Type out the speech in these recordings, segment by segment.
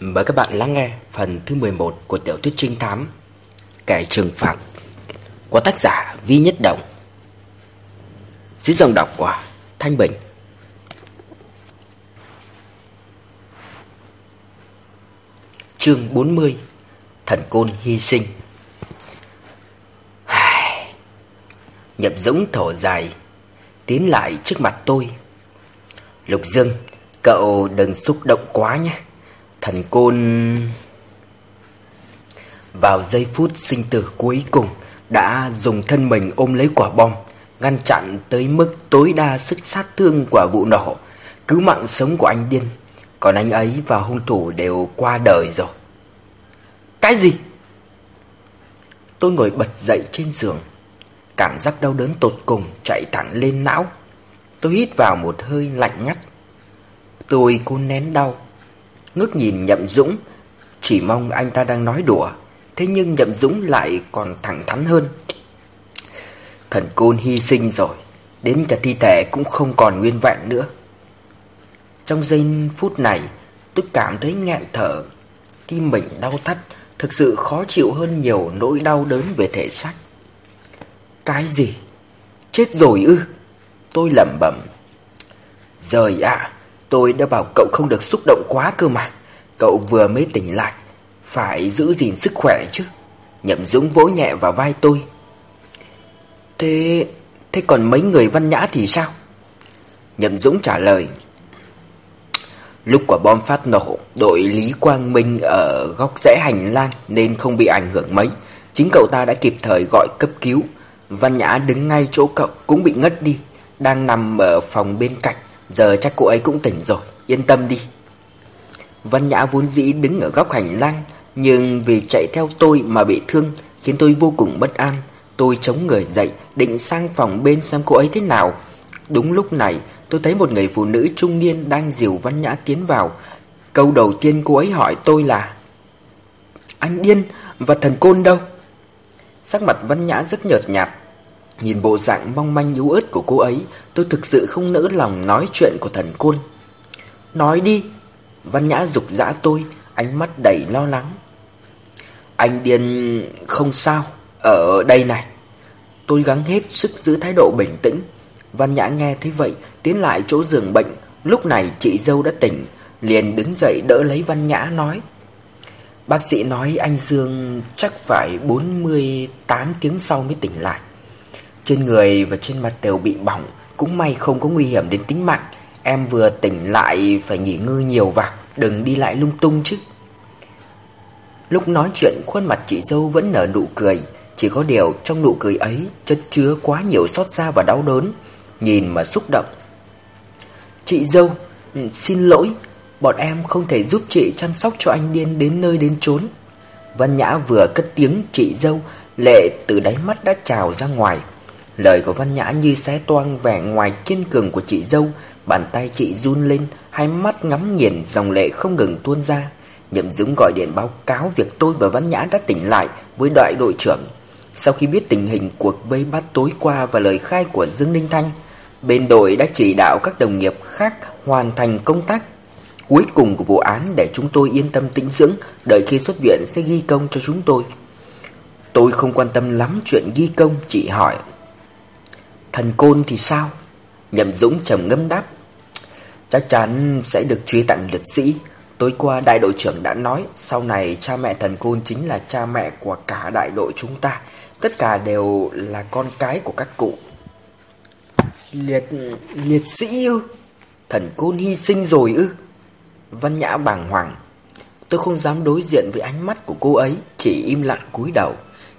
Mời các bạn lắng nghe phần thứ 11 của tiểu thuyết trinh thám Kẻ trừng phạt Của tác giả Vi Nhất Động Dưới dòng đọc của Thanh Bình. Chương 40 Thần Côn Hy Sinh. Nhập Dũng thở dài, Tiến lại trước mặt tôi. Lục Dương, Cậu đừng xúc động quá nhé. Thần Côn. Vào giây phút sinh tử cuối cùng, Đã dùng thân mình ôm lấy quả bom, Ngăn chặn tới mức tối đa sức sát thương của vụ nổ. Cứu mạng sống của anh Điên, Còn anh ấy và hung thủ đều qua đời rồi. Cái gì? Tôi ngồi bật dậy trên giường, Cảm giác đau đớn tột cùng chạy thẳng lên não. Tôi hít vào một hơi lạnh ngắt. Tôi cố nén đau Ngước nhìn Nhậm Dũng, Chỉ mong anh ta đang nói đùa. Thế nhưng Nhậm Dũng lại còn thẳng thắn hơn. Thần côn hy sinh rồi, Đến cả thi thể cũng không còn nguyên vẹn nữa. Trong giây phút này, Tôi cảm thấy nghẹn thở. Tim mình đau thắt, Thực sự khó chịu hơn nhiều nỗi đau đớn về thể xác. Cái gì? Chết rồi ư? Tôi lẩm bẩm. Rời ạ. Tôi đã bảo cậu không được xúc động quá cơ mà. Cậu vừa mới tỉnh lại, Phải giữ gìn sức khỏe chứ. Nhậm Dũng vỗ nhẹ vào vai tôi. Thế... Thế còn mấy người văn nhã thì sao? Nhậm Dũng trả lời. Lúc quả bom phát nổ, Đội Lý Quang Minh ở góc rẽ hành lang Nên không bị ảnh hưởng mấy. Chính cậu ta đã kịp thời gọi cấp cứu. Văn Nhã đứng ngay chỗ cậu cũng bị ngất đi, Đang nằm ở phòng bên cạnh. Giờ chắc cô ấy cũng tỉnh rồi. Yên tâm đi. Văn Nhã vốn dĩ đứng ở góc hành lang, Nhưng vì chạy theo tôi mà bị thương, Khiến tôi vô cùng bất an. Tôi chống người dậy, Định sang phòng bên xem cô ấy thế nào. Đúng lúc này, tôi thấy một người phụ nữ trung niên Đang dìu Văn Nhã tiến vào. Câu đầu tiên cô ấy hỏi tôi là, Anh điên, và thần côn đâu? Sắc mặt Văn Nhã rất nhợt nhạt. Nhìn bộ dạng mong manh yếu ớt của cô ấy, Tôi thực sự không nỡ lòng nói chuyện của thần côn. Nói đi, Văn Nhã dục dã tôi, Ánh mắt đầy lo lắng. Anh điên không sao, Ở đây này. Tôi gắng hết sức giữ thái độ bình tĩnh. Văn Nhã nghe thấy vậy, Tiến lại chỗ giường bệnh. Lúc này chị dâu đã tỉnh, Liền đứng dậy đỡ lấy Văn Nhã nói. Bác sĩ nói anh Dương chắc phải 48 tiếng sau mới tỉnh lại trên người và trên mặt đều bị bỏng. Cũng may không có nguy hiểm đến tính mạng. Em vừa tỉnh lại phải nghỉ ngơi nhiều vào Đừng đi lại lung tung chứ. Lúc nói chuyện, khuôn mặt chị dâu vẫn nở nụ cười. Chỉ có điều trong nụ cười ấy, chất chứa quá nhiều xót xa và đau đớn. Nhìn mà xúc động. Chị dâu ừ, Xin lỗi. Bọn em không thể giúp chị chăm sóc cho anh điên đến nơi đến chốn. Văn Nhã vừa cất tiếng, chị dâu, Lệ từ đáy mắt đã trào ra ngoài. Lời của Văn Nhã như xé toang vẻ ngoài kiên cường của chị dâu. Bàn tay chị run lên, Hai mắt ngắm nghiền, dòng lệ không ngừng tuôn ra. Nhậm Dũng gọi điện báo cáo việc tôi và Văn Nhã đã tỉnh lại với đại đội trưởng. Sau khi biết tình hình, cuộc vây bắt tối qua và lời khai của Dương Ninh Thanh, Bên đội đã chỉ đạo các đồng nghiệp khác hoàn thành công tác cuối cùng của vụ án để chúng tôi yên tâm tĩnh dưỡng, Đợi khi xuất viện sẽ ghi công cho chúng tôi. Tôi không quan tâm lắm chuyện ghi công, Chị hỏi. Thần côn thì sao? Nhậm Dũng trầm ngâm đáp. Chắc chắn sẽ được truy tặng liệt sĩ. Tối qua đại đội trưởng đã nói sau này cha mẹ thần côn chính là cha mẹ của cả đại đội chúng ta. Tất cả đều là con cái của các cụ. Liệt... liệt sĩ ư? Thần côn hy sinh rồi ư? Văn Nhã bàng hoàng. Tôi không dám đối diện với ánh mắt của cô ấy, chỉ im lặng cúi đầu.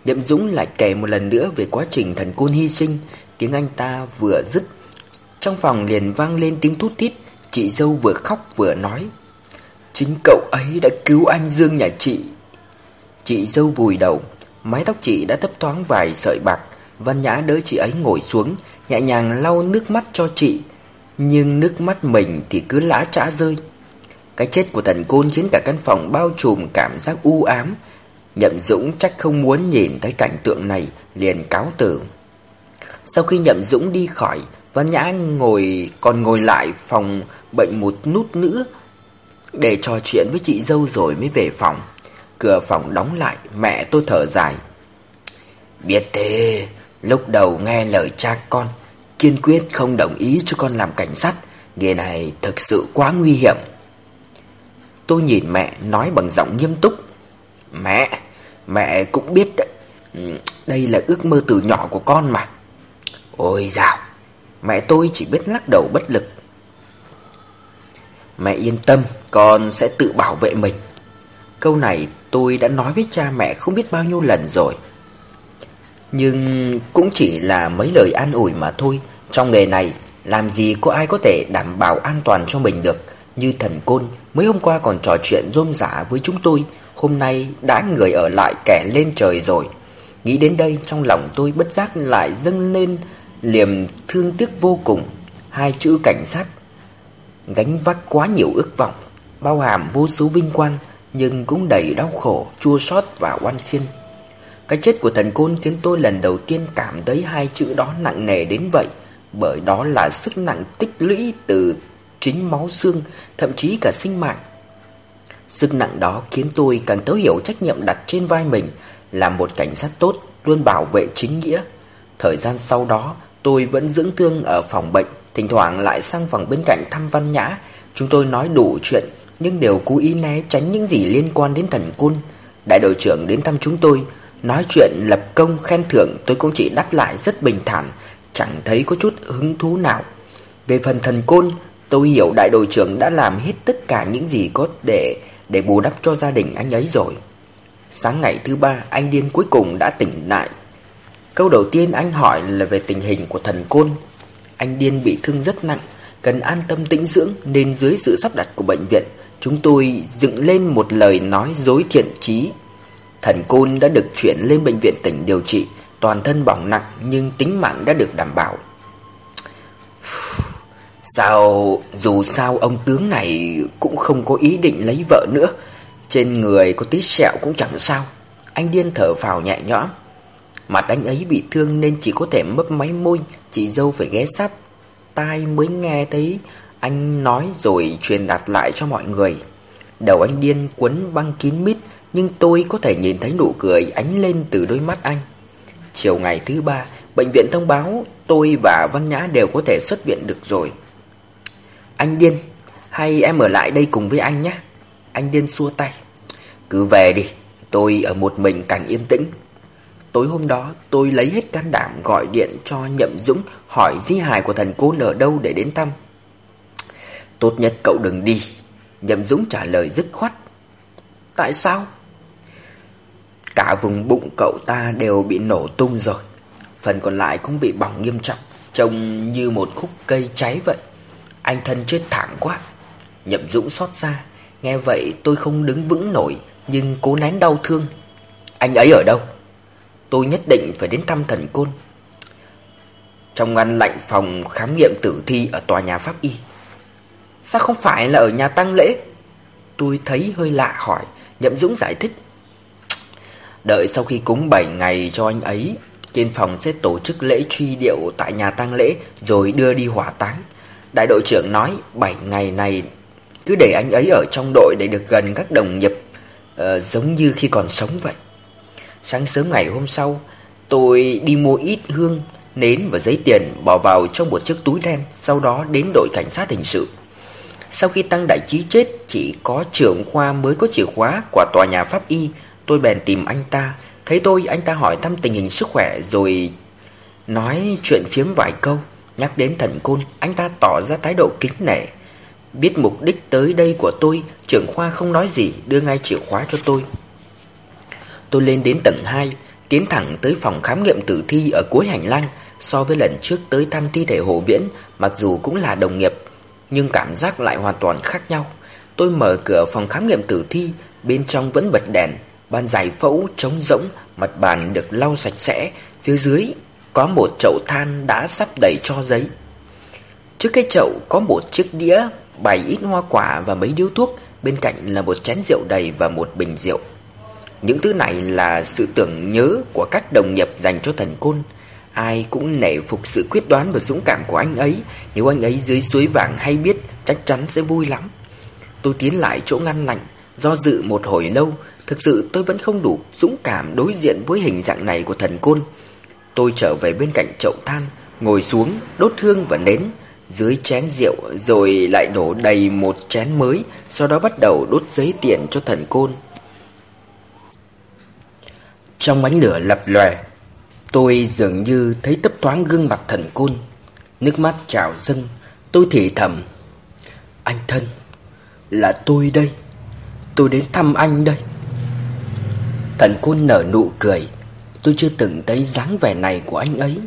Nhậm Dũng lại kể một lần nữa về quá trình thần côn hy sinh, Tiếng anh ta vừa dứt. Trong phòng liền vang lên tiếng thút thít. Chị dâu vừa khóc vừa nói, Chính cậu ấy đã cứu anh Dương nhà chị. Chị dâu vùi đầu, Mái tóc chị đã thấp thoáng vài sợi bạc. Văn Nhã đỡ chị ấy ngồi xuống, Nhẹ nhàng lau nước mắt cho chị. Nhưng nước mắt mình thì cứ lã trã rơi. Cái chết của thần côn khiến cả căn phòng bao trùm cảm giác u ám. Nhậm Dũng chắc không muốn nhìn thấy cảnh tượng này, Liền cáo tử sau khi Nhậm Dũng đi khỏi, Văn Nhã ngồi còn ngồi lại phòng bệnh một nút nữa. để trò chuyện với chị dâu rồi mới về phòng. Cửa phòng đóng lại, mẹ tôi thở dài. Biết thế, lúc đầu nghe lời cha con, kiên quyết không đồng ý cho con làm cảnh sát. Nghề này thực sự quá nguy hiểm. Tôi nhìn mẹ nói bằng giọng nghiêm túc. Mẹ, mẹ cũng biết đấy. Ừ, đây là ước mơ từ nhỏ của con mà. Ôi dào, mẹ tôi chỉ biết lắc đầu bất lực. Mẹ yên tâm, con sẽ tự bảo vệ mình. Câu này tôi đã nói với cha mẹ không biết bao nhiêu lần rồi. Nhưng cũng chỉ là mấy lời an ủi mà thôi. Trong nghề này, làm gì có ai có thể đảm bảo an toàn cho mình được. Như thần côn, mới hôm qua còn trò chuyện rôm rả với chúng tôi. Hôm nay đã người ở lại kẻ lên trời rồi. Nghĩ đến đây trong lòng tôi bất giác lại dâng lên liềm thương tiếc vô cùng. Hai chữ cảnh sát gánh vác quá nhiều ước vọng, bao hàm vô số vinh quang, nhưng cũng đầy đau khổ, chua xót và oan khiên. Cái chết của thần côn khiến tôi lần đầu tiên cảm thấy hai chữ đó nặng nề đến vậy, bởi đó là sức nặng tích lũy từ chính máu xương, thậm chí cả sinh mạng. Sức nặng đó khiến tôi càng thấu hiểu trách nhiệm đặt trên vai mình là một cảnh sát tốt, luôn bảo vệ chính nghĩa. Thời gian sau đó, tôi vẫn dưỡng thương ở phòng bệnh, Thỉnh thoảng lại sang phòng bên cạnh thăm Văn Nhã. Chúng tôi nói đủ chuyện Nhưng đều cố ý né tránh những gì liên quan đến thần côn. Đại đội trưởng đến thăm chúng tôi Nói chuyện lập công khen thưởng Tôi cũng chỉ đáp lại rất bình thản Chẳng thấy có chút hứng thú nào. Về phần thần côn Tôi hiểu đại đội trưởng đã làm hết tất cả những gì có để Để bù đắp cho gia đình anh ấy rồi. Sáng ngày thứ ba Anh Điên cuối cùng đã tỉnh lại. Câu đầu tiên anh hỏi là về tình hình của thần côn anh Điên bị thương rất nặng, cần an tâm tĩnh dưỡng nên dưới sự sắp đặt của bệnh viện, chúng tôi dựng lên một lời nói dối thiện trí. Thần Côn đã được chuyển lên bệnh viện tỉnh điều trị, toàn thân bỏng nặng nhưng tính mạng đã được đảm bảo. Sao, dù sao ông tướng này cũng không có ý định lấy vợ nữa, trên người có tí sẹo cũng chẳng sao. Anh Điên thở phào nhẹ nhõm. Mặt anh ấy bị thương nên chỉ có thể mấp máy môi, Chị dâu phải ghé sát. Tai mới nghe thấy anh nói rồi truyền đạt lại cho mọi người. Đầu anh điên quấn băng kín mít, Nhưng tôi có thể nhìn thấy nụ cười ánh lên từ đôi mắt anh. Chiều ngày thứ ba, Bệnh viện thông báo tôi và Văn Nhã đều có thể xuất viện được rồi. Anh điên, Hay em ở lại đây cùng với anh nhé. Anh điên xua tay. Cứ về đi, Tôi ở một mình càng yên tĩnh. Tối hôm đó, tôi lấy hết can đảm gọi điện cho Nhậm Dũng hỏi di hài của thần cô ở đâu để đến thăm. Tốt nhất cậu đừng đi. Nhậm Dũng trả lời dứt khoát. Tại sao? Cả vùng bụng cậu ta đều bị nổ tung rồi. Phần còn lại cũng bị bỏng nghiêm trọng. Trông như một khúc cây cháy vậy. Anh thân chết thảm quá. Nhậm Dũng xót xa. Nghe vậy tôi không đứng vững nổi, nhưng cố nén đau thương. Anh ấy ở đâu? Tôi nhất định phải đến thăm thần côn. Trong ngăn lạnh phòng khám nghiệm tử thi ở tòa nhà pháp y. Sao không phải là ở nhà tăng lễ? Tôi thấy hơi lạ hỏi, Nhậm Dũng giải thích. Đợi sau khi cúng 7 ngày cho anh ấy, trên phòng sẽ tổ chức lễ truy điệu tại nhà tang lễ rồi đưa đi hỏa táng. Đại đội trưởng nói 7 ngày này cứ để anh ấy ở trong đội để được gần các đồng nghiệp uh, giống như khi còn sống vậy. Sáng sớm ngày hôm sau, Tôi đi mua ít hương, Nến và giấy tiền bỏ vào trong một chiếc túi đen Sau đó đến đội cảnh sát hình sự. Sau khi Tăng Đại Trí chết, Chỉ có trưởng khoa mới có chìa khóa Của tòa nhà pháp y, Tôi bèn tìm anh ta. Thấy tôi, anh ta hỏi thăm tình hình sức khỏe Rồi nói chuyện phiếm vài câu. Nhắc đến thần côn, Anh ta tỏ ra thái độ kính nể. Biết mục đích tới đây của tôi, Trưởng khoa không nói gì, Đưa ngay chìa khóa cho tôi. Tôi lên đến tầng 2, tiến thẳng tới phòng khám nghiệm tử thi ở cuối hành lang. So với lần trước tới thăm thi thể Hồ Viễn, mặc dù cũng là đồng nghiệp, nhưng cảm giác lại hoàn toàn khác nhau. Tôi mở cửa phòng khám nghiệm tử thi, bên trong vẫn bật đèn, bàn giải phẫu trống rỗng, mặt bàn được lau sạch sẽ, phía dưới có một chậu than đã sắp đầy cho giấy. Trước cái chậu có một chiếc đĩa bày ít hoa quả và mấy điếu thuốc, bên cạnh là một chén rượu đầy và một bình rượu. Những thứ này là sự tưởng nhớ của các đồng nghiệp dành cho thần côn. Ai cũng nể phục sự quyết đoán và dũng cảm của anh ấy. Nếu anh ấy dưới suối vàng hay biết, chắc chắn sẽ vui lắm. Tôi tiến lại chỗ ngăn lạnh Do dự một hồi lâu Thực sự tôi vẫn không đủ dũng cảm đối diện với hình dạng này của thần côn Tôi trở về bên cạnh chậu than Ngồi xuống đốt hương và nến Dưới chén rượu Rồi lại đổ đầy một chén mới Sau đó bắt đầu đốt giấy tiền cho thần côn trong ánh lửa lập lòe, Tôi dường như thấy tấp thoáng gương mặt thần côn. Nước mắt trào dâng, Tôi thì thầm, Anh thân, Là tôi đây. Tôi đến thăm anh đây. Thần côn nở nụ cười. Tôi chưa từng thấy dáng vẻ này của anh ấy.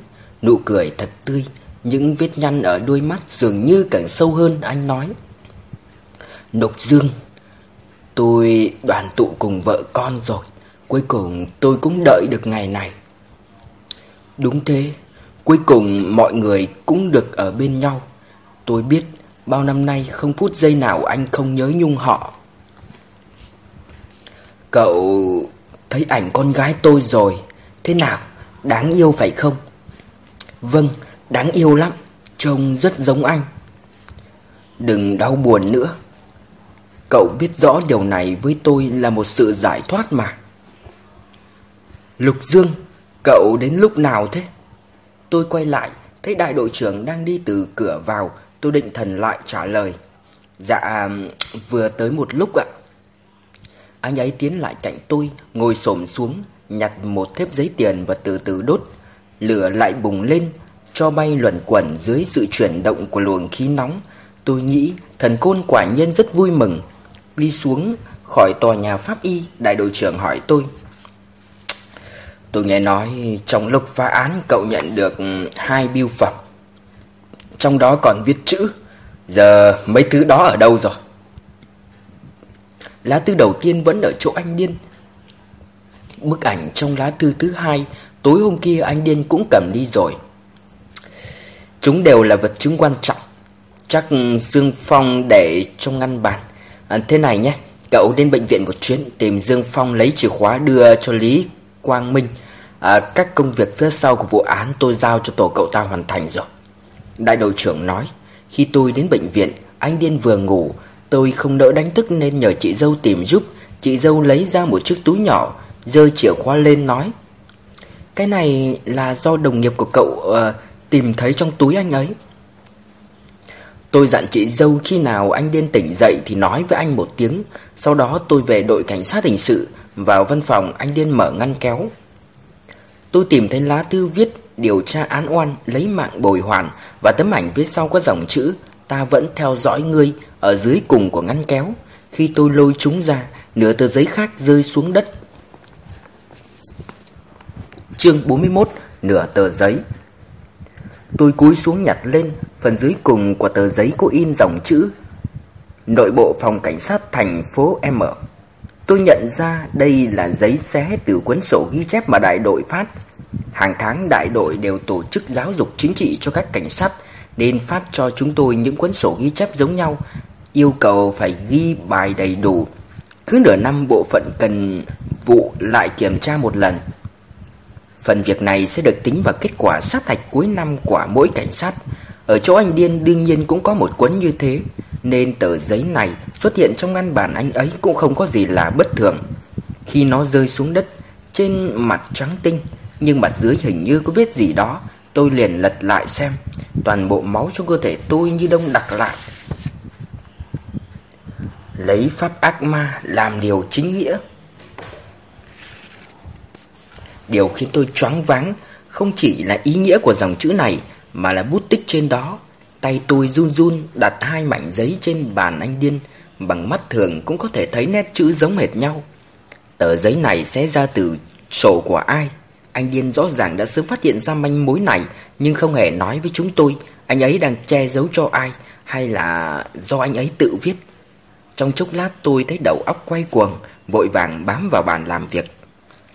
Nụ cười thật tươi, Những vết nhăn ở đôi mắt dường như càng sâu hơn anh nói. Nục Dương, Tôi đoàn tụ cùng vợ con rồi. Cuối cùng tôi cũng đợi được ngày này. Đúng thế Cuối cùng mọi người cũng được ở bên nhau. Tôi biết bao năm nay không phút giây nào anh không nhớ nhung họ. Cậu thấy ảnh con gái tôi rồi Thế nào? Đáng yêu phải không? Vâng, đáng yêu lắm Trông rất giống anh. Đừng đau buồn nữa. Cậu biết rõ điều này với tôi là một sự giải thoát mà. Lục Dương, cậu đến lúc nào thế? Tôi quay lại, thấy đại đội trưởng đang đi từ cửa vào. Tôi định thần lại trả lời. Dạ, vừa tới một lúc ạ. Anh ấy tiến lại cạnh tôi, ngồi xổm xuống Nhặt một thép giấy tiền và từ từ đốt. Lửa lại bùng lên Cho bay luẩn quẩn dưới sự chuyển động của luồng khí nóng. Tôi nghĩ thần côn quả nhân rất vui mừng. Đi xuống khỏi tòa nhà pháp y Đại đội trưởng hỏi tôi. Tôi nghe nói trong lúc phá án cậu nhận được hai biêu phẩm. Trong đó còn viết chữ Giờ mấy thứ đó ở đâu rồi? Lá thư đầu tiên vẫn ở chỗ anh Điên. Bức ảnh trong lá thư thứ hai Tối hôm kia anh Điên cũng cầm đi rồi. Chúng đều là vật chứng quan trọng. Chắc Dương Phong để trong ngăn bàn. À, Thế này nhé Cậu đến bệnh viện một chuyến Tìm Dương Phong lấy chìa khóa đưa cho Lý. Quang Minh à, Các công việc phía sau của vụ án tôi giao cho tổ cậu ta hoàn thành rồi. Đại đội trưởng nói Khi tôi đến bệnh viện Anh Điên vừa ngủ Tôi không đỡ đánh thức nên nhờ chị dâu tìm giúp. Chị dâu lấy ra một chiếc túi nhỏ giơ chìa khóa lên nói Cái này là do đồng nghiệp của cậu uh, tìm thấy trong túi anh ấy. Tôi dặn chị dâu khi nào anh điên tỉnh dậy thì nói với anh một tiếng Sau đó tôi về đội cảnh sát hình sự vào văn phòng, anh điên mở ngăn kéo. Tôi tìm thấy lá thư viết, điều tra án oan, lấy mạng bồi hoàn. Và tấm ảnh viết sau có dòng chữ, Ta vẫn theo dõi ngươi, ở dưới cùng của ngăn kéo. Khi tôi lôi chúng ra, Nửa tờ giấy khác rơi xuống đất. Chương 41 Nửa tờ giấy. Tôi cúi xuống nhặt lên, Phần dưới cùng của tờ giấy có in dòng chữ, Nội bộ phòng cảnh sát thành phố M. Tôi nhận ra đây là giấy xé từ cuốn sổ ghi chép mà đại đội phát. Hàng tháng đại đội đều tổ chức giáo dục chính trị cho các cảnh sát, Nên phát cho chúng tôi những cuốn sổ ghi chép giống nhau, Yêu cầu phải ghi bài đầy đủ. Cứ nửa năm, bộ phận cần vụ lại kiểm tra một lần. Phần việc này sẽ được tính vào kết quả sát hạch cuối năm của mỗi cảnh sát. Ở chỗ anh Điên đương nhiên cũng có một cuốn như thế, nên tờ giấy này xuất hiện trong ngăn bàn anh ấy cũng không có gì là bất thường. Khi nó rơi xuống đất, trên mặt trắng tinh, nhưng mặt dưới hình như có vết gì đó, tôi liền lật lại xem. Toàn bộ máu trong cơ thể tôi như đông đặc lại. Lấy pháp ác ma làm điều chính nghĩa. Điều khiến tôi choáng váng không chỉ là ý nghĩa của dòng chữ này mà là bút tích trên đó. Tay tôi run run đặt hai mảnh giấy trên bàn anh Điên, bằng mắt thường cũng có thể thấy nét chữ giống hệt nhau. Tờ giấy này sẽ ra từ sổ của ai? Anh Điên rõ ràng đã sớm phát hiện ra manh mối này nhưng không hề nói với chúng tôi anh ấy đang che giấu cho ai hay là do anh ấy tự viết. Trong chốc lát tôi thấy đầu óc quay cuồng, vội vàng bám vào bàn làm việc.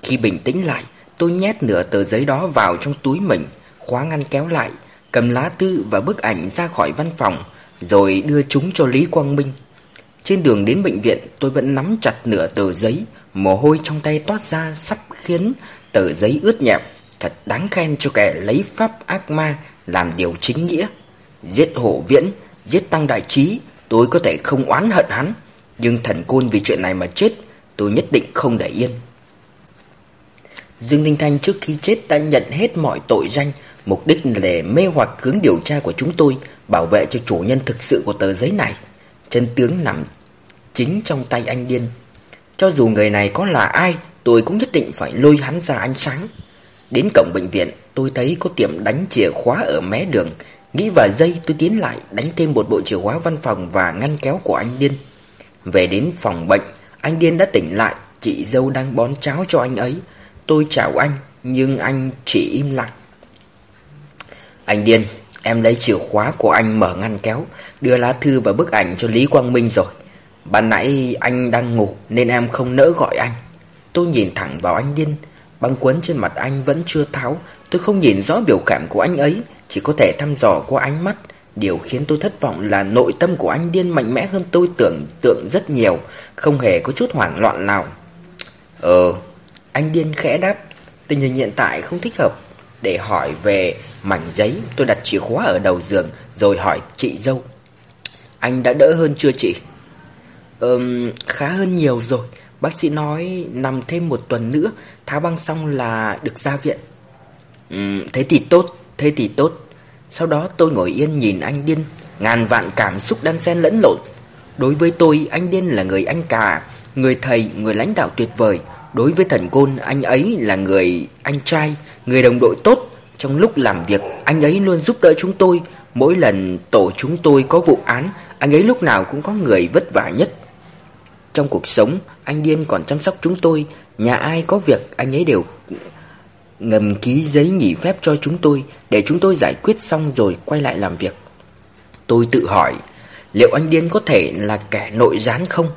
Khi bình tĩnh lại, Tôi nhét nửa tờ giấy đó vào trong túi mình, khóa ngăn kéo lại, cầm lá thư và bức ảnh ra khỏi văn phòng, rồi đưa chúng cho Lý Quang Minh. Trên đường đến bệnh viện, tôi vẫn nắm chặt nửa tờ giấy, mồ hôi trong tay toát ra sắp khiến tờ giấy ướt nhẹp. Thật đáng khen cho kẻ lấy pháp ác ma làm điều chính nghĩa. Giết hổ viễn, giết tăng đại trí, tôi có thể không oán hận hắn, Nhưng thần côn vì chuyện này mà chết Tôi nhất định không để yên Dương Linh Thanh trước khi chết đã nhận hết mọi tội danh Mục đích là để mê hoặc hướng điều tra của chúng tôi, Bảo vệ cho chủ nhân thực sự của tờ giấy này. Chân tướng nằm chính trong tay anh điên. Cho dù người này có là ai, Tôi cũng nhất định phải lôi hắn ra ánh sáng. Đến cổng bệnh viện, Tôi thấy có tiệm đánh chìa khóa ở mé đường. Nghĩ vài giây, tôi tiến lại, Đánh thêm một bộ chìa khóa văn phòng Và ngăn kéo của anh Điên. Về đến phòng bệnh, Anh Điên đã tỉnh lại. Chị dâu đang bón cháo cho anh ấy. Tôi chào anh, Nhưng anh chỉ im lặng. Anh Điên, Em lấy chìa khóa của anh mở ngăn kéo, Đưa lá thư và bức ảnh cho Lý Quang Minh rồi. Ban nãy anh đang ngủ Nên em không nỡ gọi anh. Tôi nhìn thẳng vào anh Điên, Băng quấn trên mặt anh vẫn chưa tháo. Tôi không nhìn rõ biểu cảm của anh ấy, Chỉ có thể thăm dò qua ánh mắt. Điều khiến tôi thất vọng là nội tâm của anh Điên mạnh mẽ hơn tôi tưởng tượng rất nhiều, Không hề có chút hoảng loạn nào. Ờ Anh Điên khẽ đáp, Tình hình hiện tại không thích hợp. Để hỏi về mảnh giấy. Tôi đặt chìa khóa ở đầu giường Rồi hỏi chị dâu. Anh đã đỡ hơn chưa chị? Ừm khá hơn nhiều rồi. Bác sĩ nói nằm thêm một tuần nữa Tháo băng xong là được ra viện. Ừm, Thế thì tốt Thế thì tốt. Sau đó tôi ngồi yên nhìn anh Điên. Ngàn vạn cảm xúc đan xen lẫn lộn. Đối với tôi anh Điên là người anh cả Người thầy, người lãnh đạo tuyệt vời. Đối với thần côn, anh ấy là người, anh trai, Người đồng đội tốt. Trong lúc làm việc, anh ấy luôn giúp đỡ chúng tôi. Mỗi lần tổ chúng tôi có vụ án, Anh ấy lúc nào cũng có người vất vả nhất. Trong cuộc sống, anh Điên còn chăm sóc chúng tôi. Nhà ai có việc, anh ấy đều ngầm ký giấy nghỉ phép cho chúng tôi. Để chúng tôi giải quyết xong rồi quay lại làm việc. Tôi tự hỏi, Liệu anh Điên có thể là kẻ nội gián không?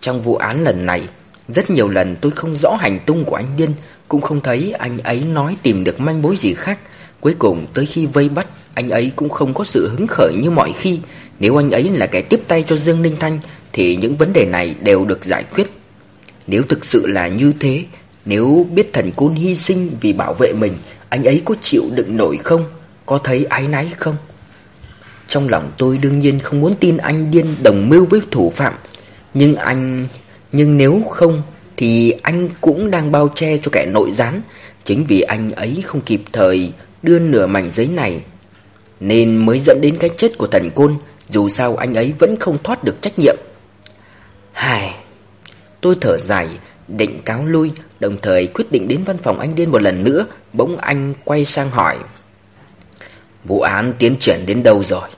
Trong vụ án lần này rất nhiều lần tôi không rõ hành tung của anh Điên Cũng không thấy anh ấy nói tìm được manh mối gì khác. Cuối cùng tới khi vây bắt, Anh ấy cũng không có sự hứng khởi như mọi khi. Nếu anh ấy là kẻ tiếp tay cho Dương Ninh Thanh, Thì những vấn đề này đều được giải quyết. Nếu thực sự là như thế, Nếu biết thần côn hy sinh vì bảo vệ mình, Anh ấy có chịu đựng nổi không? Có thấy ái náy không? Trong lòng tôi đương nhiên không muốn tin anh điên đồng mưu với thủ phạm, Nhưng anh nhưng nếu không Thì anh cũng đang bao che cho kẻ nội gián Chính vì anh ấy không kịp thời đưa nửa mảnh giấy này Nên mới dẫn đến cái chết của thần côn Dù sao anh ấy vẫn không thoát được trách nhiệm Hài Tôi thở dài, định cáo lui, đồng thời quyết định đến văn phòng anh Điên một lần nữa, bỗng anh quay sang hỏi. Vụ án tiến triển đến đâu rồi?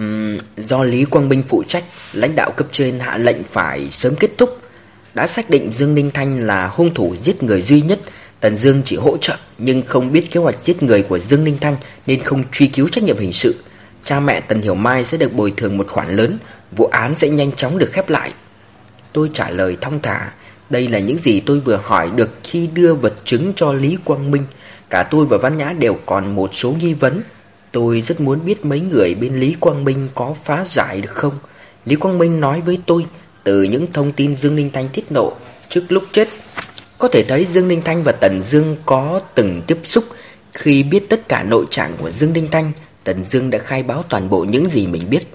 Uhm, do Lý Quang Minh phụ trách, lãnh đạo cấp trên hạ lệnh phải sớm kết thúc. Đã xác định Dương Ninh Thanh là hung thủ giết người duy nhất, Tần Dương chỉ hỗ trợ nhưng không biết kế hoạch giết người của Dương Ninh Thanh nên không truy cứu trách nhiệm hình sự. Cha mẹ Tần Hiểu Mai sẽ được bồi thường một khoản lớn, vụ án sẽ nhanh chóng được khép lại. Tôi trả lời thong thả Đây là những gì tôi vừa hỏi được khi đưa vật chứng cho Lý Quang Minh Cả tôi và Văn Nhã đều còn một số nghi vấn Tôi rất muốn biết mấy người bên Lý Quang Minh có phá giải được không? Lý Quang Minh nói với tôi, Từ những thông tin Dương Ninh Thanh tiết lộ, trước lúc chết, Có thể thấy Dương Ninh Thanh và Tần Dương có từng tiếp xúc. Khi biết tất cả nội trạng của Dương Ninh Thanh, Tần Dương đã khai báo toàn bộ những gì mình biết.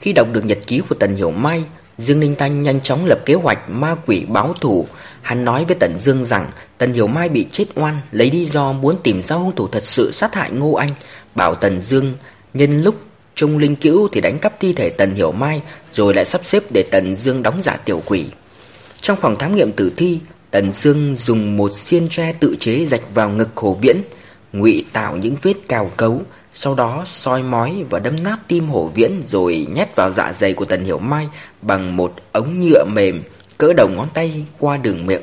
Khi đọc được nhật ký của Tần Hiểu Mai, Dương Ninh Thanh nhanh chóng lập kế hoạch ma quỷ báo thù. Hắn nói với Tần Dương rằng Tần Hiểu Mai bị chết oan, lấy lý do muốn tìm ra hung thủ thật sự sát hại Ngô Anh, bảo Tần Dương nhân lúc Trung Linh Cữu thì đánh cắp thi thể Tần Hiểu Mai, rồi lại sắp xếp để Tần Dương đóng giả tiểu quỷ. Trong phòng thám nghiệm tử thi, Tần Dương dùng một xiên tre tự chế rạch vào ngực Hồ Viễn, ngụy tạo những vết cào cấu, sau đó soi mói và đâm nát tim hổ viễn rồi nhét vào dạ dày của Tần Hiểu Mai bằng một ống nhựa mềm cỡ đầu ngón tay qua đường miệng.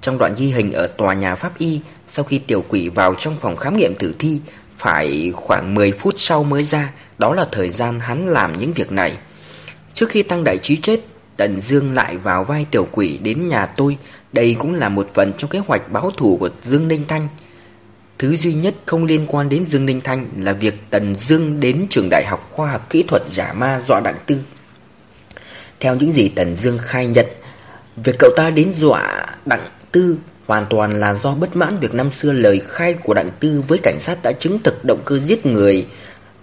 Trong đoạn ghi hình ở tòa nhà pháp y, sau khi tiểu quỷ vào trong phòng khám nghiệm tử thi, phải khoảng 10 phút sau mới ra, đó là thời gian hắn làm những việc này. Trước khi Tăng Đại Trí chết, Tần Dương lại vào vai tiểu quỷ đến nhà tôi, đây cũng là một phần trong kế hoạch báo thù của Dương Ninh Thanh. Thứ duy nhất không liên quan đến Dương Ninh Thanh là việc Tần Dương đến trường đại học khoa học kỹ thuật giả ma dọa đặng tư. Theo những gì Tần Dương khai nhận, việc cậu ta đến dọa đặng tư hoàn toàn là do bất mãn việc năm xưa lời khai của đặng tư với cảnh sát đã chứng thực động cơ giết người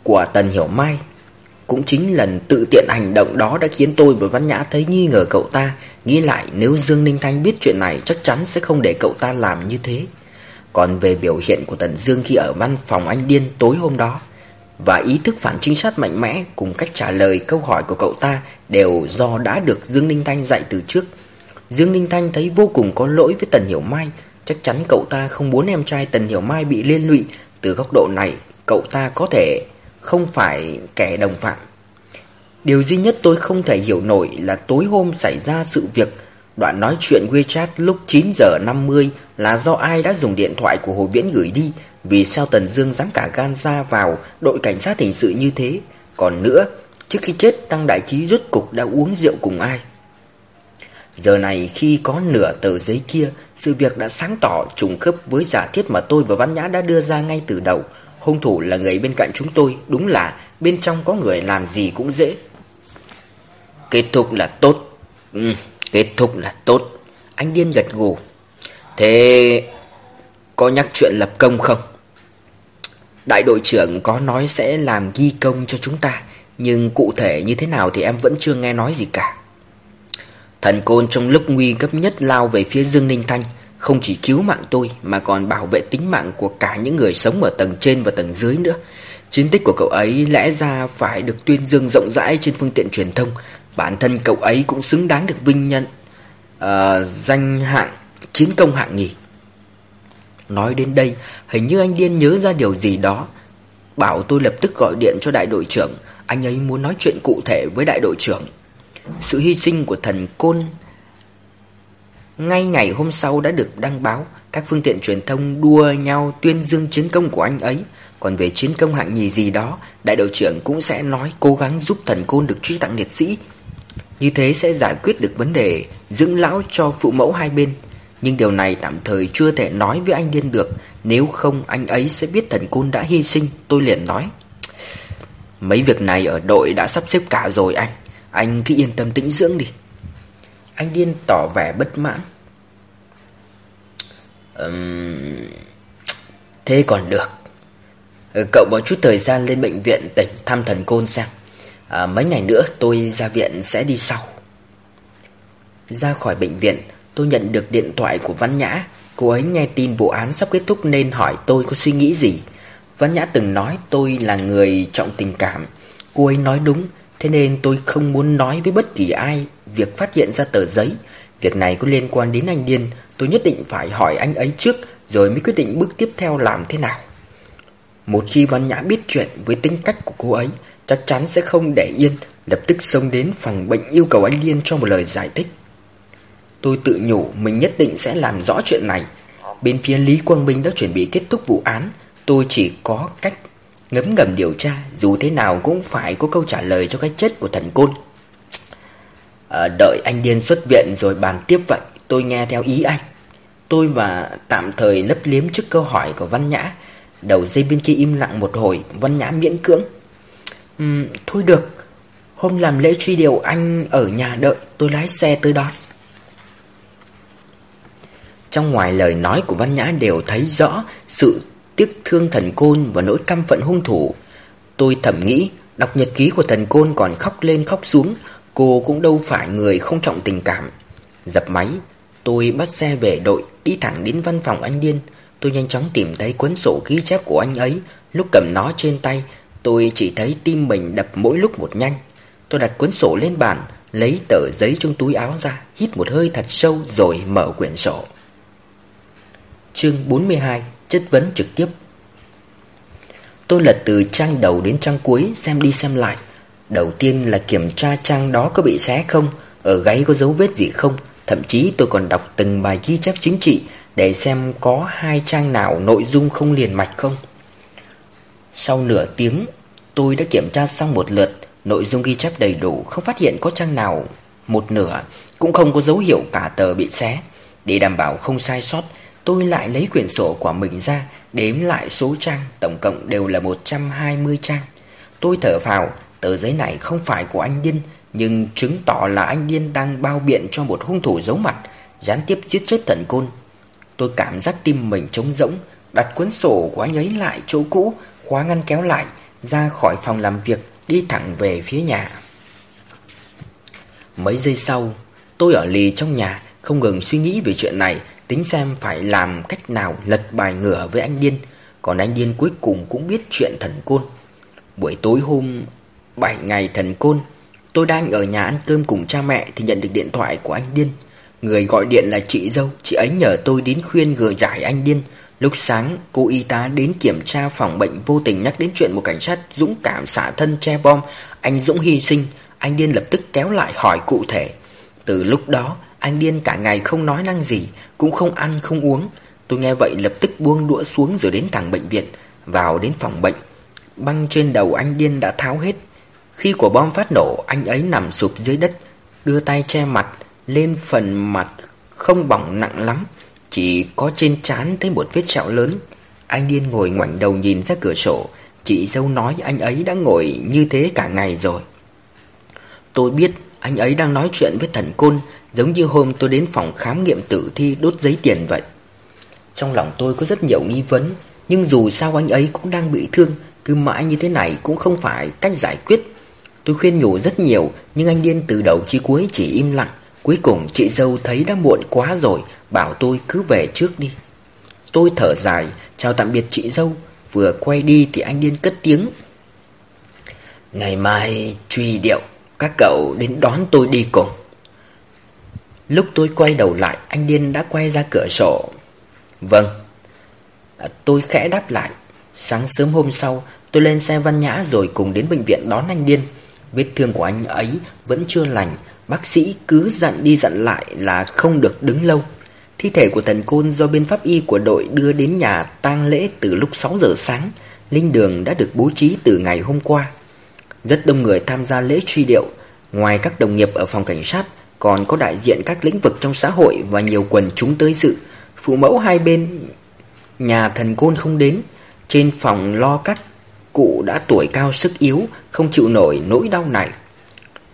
của Tần Hiểu Mai. cũng chính lần tự tiện hành động đó đã khiến tôi và Văn Nhã thấy nghi ngờ cậu ta Nghĩ lại nếu Dương Ninh Thanh biết chuyện này chắc chắn sẽ không để cậu ta làm như thế Còn về biểu hiện của Tần Dương khi ở văn phòng anh Điên tối hôm đó và ý thức phản trinh sát mạnh mẽ cùng cách trả lời câu hỏi của cậu ta Đều do đã được Dương Ninh Thanh dạy từ trước. Dương Ninh Thanh thấy vô cùng có lỗi với Tần Hiểu Mai, Chắc chắn cậu ta không muốn em trai Tần Hiểu Mai bị liên lụy. Từ góc độ này, cậu ta có thể không phải kẻ đồng phạm. Điều duy nhất tôi không thể hiểu nổi là tối hôm xảy ra sự việc. Đoạn nói chuyện WeChat lúc 9 giờ 50 là do ai đã dùng điện thoại của Hồ Viễn gửi đi. Vì sao Tần Dương dám cả gan ra vào đội cảnh sát hình sự như thế? Còn nữa, trước khi chết Tăng Đại Trí rốt cục đã uống rượu cùng ai? Giờ này khi có nửa tờ giấy kia Sự việc đã sáng tỏ trùng khớp với giả thiết mà tôi và Văn Nhã đã đưa ra ngay từ đầu. Hung thủ là người bên cạnh chúng tôi Đúng là bên trong có người làm gì cũng dễ. Kết thúc là tốt. Ừ, Kết thúc là tốt. Anh điên gật gù. Thế có nhắc chuyện lập công không? Đại đội trưởng có nói sẽ làm ghi công cho chúng ta Nhưng cụ thể như thế nào thì em vẫn chưa nghe nói gì cả. Thần côn trong lúc nguy cấp nhất lao về phía Dương Ninh Thanh Không chỉ cứu mạng tôi mà còn bảo vệ tính mạng của cả những người sống ở tầng trên và tầng dưới nữa. Chiến tích của cậu ấy lẽ ra phải được tuyên dương rộng rãi trên phương tiện truyền thông. Bản thân cậu ấy cũng xứng đáng được vinh nhân uh, ờ, Danh hạng chiến công hạng nhì. Nói đến đây, Hình như anh Điên nhớ ra điều gì đó. Bảo tôi lập tức gọi điện cho đại đội trưởng. Anh ấy muốn nói chuyện cụ thể với đại đội trưởng. Sự hy sinh của thần Côn Ngay ngày hôm sau đã được đăng báo. Các phương tiện truyền thông đua nhau tuyên dương chiến công của anh ấy. Còn về chiến công hạng nhì gì đó, Đại đội trưởng cũng sẽ nói cố gắng giúp thần Côn được truy tặng liệt sĩ. Như thế sẽ giải quyết được vấn đề, dưỡng lão cho phụ mẫu hai bên. Nhưng điều này tạm thời chưa thể nói với anh Điên được. Nếu không anh ấy sẽ biết thần côn đã hy sinh Tôi liền nói. Mấy việc này ở đội đã sắp xếp cả rồi anh. Anh cứ yên tâm tĩnh dưỡng đi. Anh Điên tỏ vẻ bất mãn. Um, Thế còn được. Ừ, cậu bỏ chút thời gian lên bệnh viện tỉnh thăm thần côn xem. À, Mấy ngày nữa tôi ra viện sẽ đi sau. Ra khỏi bệnh viện Tôi nhận được điện thoại của Văn Nhã. Cô ấy nghe tin vụ án sắp kết thúc nên hỏi tôi có suy nghĩ gì. Văn Nhã từng nói tôi là người trọng tình cảm. Cô ấy nói đúng Thế nên tôi không muốn nói với bất kỳ ai Việc phát hiện ra tờ giấy. Việc này có liên quan đến anh Điên. Tôi nhất định phải hỏi anh ấy trước Rồi mới quyết định bước tiếp theo làm thế nào. Một khi Văn Nhã biết chuyện với tính cách của cô ấy chắc chắn sẽ không để yên, lập tức xông đến phòng bệnh yêu cầu anh Điên cho một lời giải thích. Tôi tự nhủ mình nhất định sẽ làm rõ chuyện này. Bên phía Lý Quang Minh đã chuẩn bị kết thúc vụ án, tôi chỉ có cách ngấm ngầm điều tra, dù thế nào cũng phải có câu trả lời cho cái chết của thần côn. À, đợi anh Điên xuất viện rồi bàn tiếp vậy, tôi nghe theo ý anh. Tôi và tạm thời lấp liếm trước câu hỏi của Văn Nhã. Đầu dây bên kia im lặng một hồi, Văn Nhã miễn cưỡng. Uhm, thôi được Hôm làm lễ truy điệu anh ở nhà đợi Tôi lái xe tới đón trong ngoài lời nói của Văn Nhã đều thấy rõ Sự tiếc thương thần côn và nỗi căm phận hung thủ. Tôi thầm nghĩ, Đọc nhật ký của thần côn còn khóc lên khóc xuống, Cô cũng đâu phải người không trọng tình cảm. Dập máy, Tôi bắt xe về đội, Đi thẳng đến văn phòng anh Điên. Tôi nhanh chóng tìm thấy cuốn sổ ghi chép của anh ấy. Lúc cầm nó trên tay, Tôi chỉ thấy tim mình đập mỗi lúc một nhanh. Tôi đặt cuốn sổ lên bàn, Lấy tờ giấy trong túi áo ra, Hít một hơi thật sâu rồi mở quyển sổ. Chương 42 Chất vấn trực tiếp. Tôi lật từ trang đầu đến trang cuối Xem đi xem lại. Đầu tiên là kiểm tra trang đó có bị xé không, Ở gáy có dấu vết gì không. Thậm chí tôi còn đọc từng bài ghi chép chính trị Để xem có hai trang nào nội dung không liền mạch không. Sau nửa tiếng, Tôi đã kiểm tra xong một lượt, Nội dung ghi chép đầy đủ, Không phát hiện có trang nào Một nửa Cũng không có dấu hiệu cả tờ bị xé. Để đảm bảo không sai sót Tôi lại lấy quyển sổ của mình ra Đếm lại số trang Tổng cộng đều là 120 trang Tôi thở vào Tờ giấy này không phải của anh Điên Nhưng chứng tỏ là anh Điên đang bao biện cho một hung thủ giấu mặt Gián tiếp giết chết thần côn Tôi cảm giác tim mình trống rỗng Đặt cuốn sổ của anh ấy lại chỗ cũ khóa ngăn kéo lại, ra khỏi phòng làm việc, đi thẳng về phía nhà. Mấy giây sau, tôi ở lì trong nhà, không ngừng suy nghĩ về chuyện này, tính xem phải làm cách nào lật bài ngửa với anh Điên. Còn anh Điên cuối cùng cũng biết chuyện thần côn. Buổi tối hôm 7 ngày thần côn, tôi đang ở nhà ăn cơm cùng cha mẹ thì nhận được điện thoại của anh Điên. Người gọi điện là chị dâu, chị ấy nhờ tôi đến khuyên gờ giải anh Điên. Lúc sáng, cô y tá đến kiểm tra phòng bệnh vô tình nhắc đến chuyện một cảnh sát dũng cảm xả thân che bom, anh Dũng hy sinh. Anh Điên lập tức kéo lại hỏi cụ thể. Từ lúc đó, anh Điên cả ngày không nói năng gì, cũng không ăn không uống. Tôi nghe vậy lập tức buông đũa xuống rồi đến thẳng bệnh viện, vào đến phòng bệnh. Băng trên đầu anh Điên đã tháo hết. Khi quả bom phát nổ, anh ấy nằm sụp dưới đất, đưa tay che mặt, lên phần mặt không bỏng nặng lắm, chỉ có trên trán thấy một vết sẹo lớn. Anh Điên ngồi ngoảnh đầu nhìn ra cửa sổ, chị dâu nói anh ấy đã ngồi như thế cả ngày rồi. Tôi biết anh ấy đang nói chuyện với thần côn, giống như hôm tôi đến phòng khám nghiệm tử thi đốt giấy tiền vậy. Trong lòng tôi có rất nhiều nghi vấn, nhưng dù sao anh ấy cũng đang bị thương, cứ mãi như thế này cũng không phải cách giải quyết. Tôi khuyên nhủ rất nhiều, nhưng anh điên từ đầu chí cuối chỉ im lặng. Cuối cùng chị dâu thấy đã muộn quá rồi, bảo tôi cứ về trước đi. Tôi thở dài, chào tạm biệt chị dâu, vừa quay đi thì anh điên cất tiếng. Ngày mai truy điệu, các cậu đến đón tôi đi cùng. Lúc tôi quay đầu lại, anh điên đã quay ra cửa sổ. Vâng. À, tôi khẽ đáp lại. Sáng sớm hôm sau, tôi lên xe văn nhã rồi cùng đến bệnh viện đón anh điên. Vết thương của anh ấy vẫn chưa lành, bác sĩ cứ dặn đi dặn lại là không được đứng lâu. Thi thể của thần côn do bên pháp y của đội đưa đến nhà tang lễ từ lúc 6 giờ sáng, linh đường đã được bố trí từ ngày hôm qua. Rất đông người tham gia lễ truy điệu, ngoài các đồng nghiệp ở phòng cảnh sát, còn có đại diện các lĩnh vực trong xã hội và nhiều quần chúng tới dự. Phụ mẫu hai bên nhà thần côn không đến, trên phòng lo các cụ đã tuổi cao sức yếu, không chịu nổi nỗi đau này.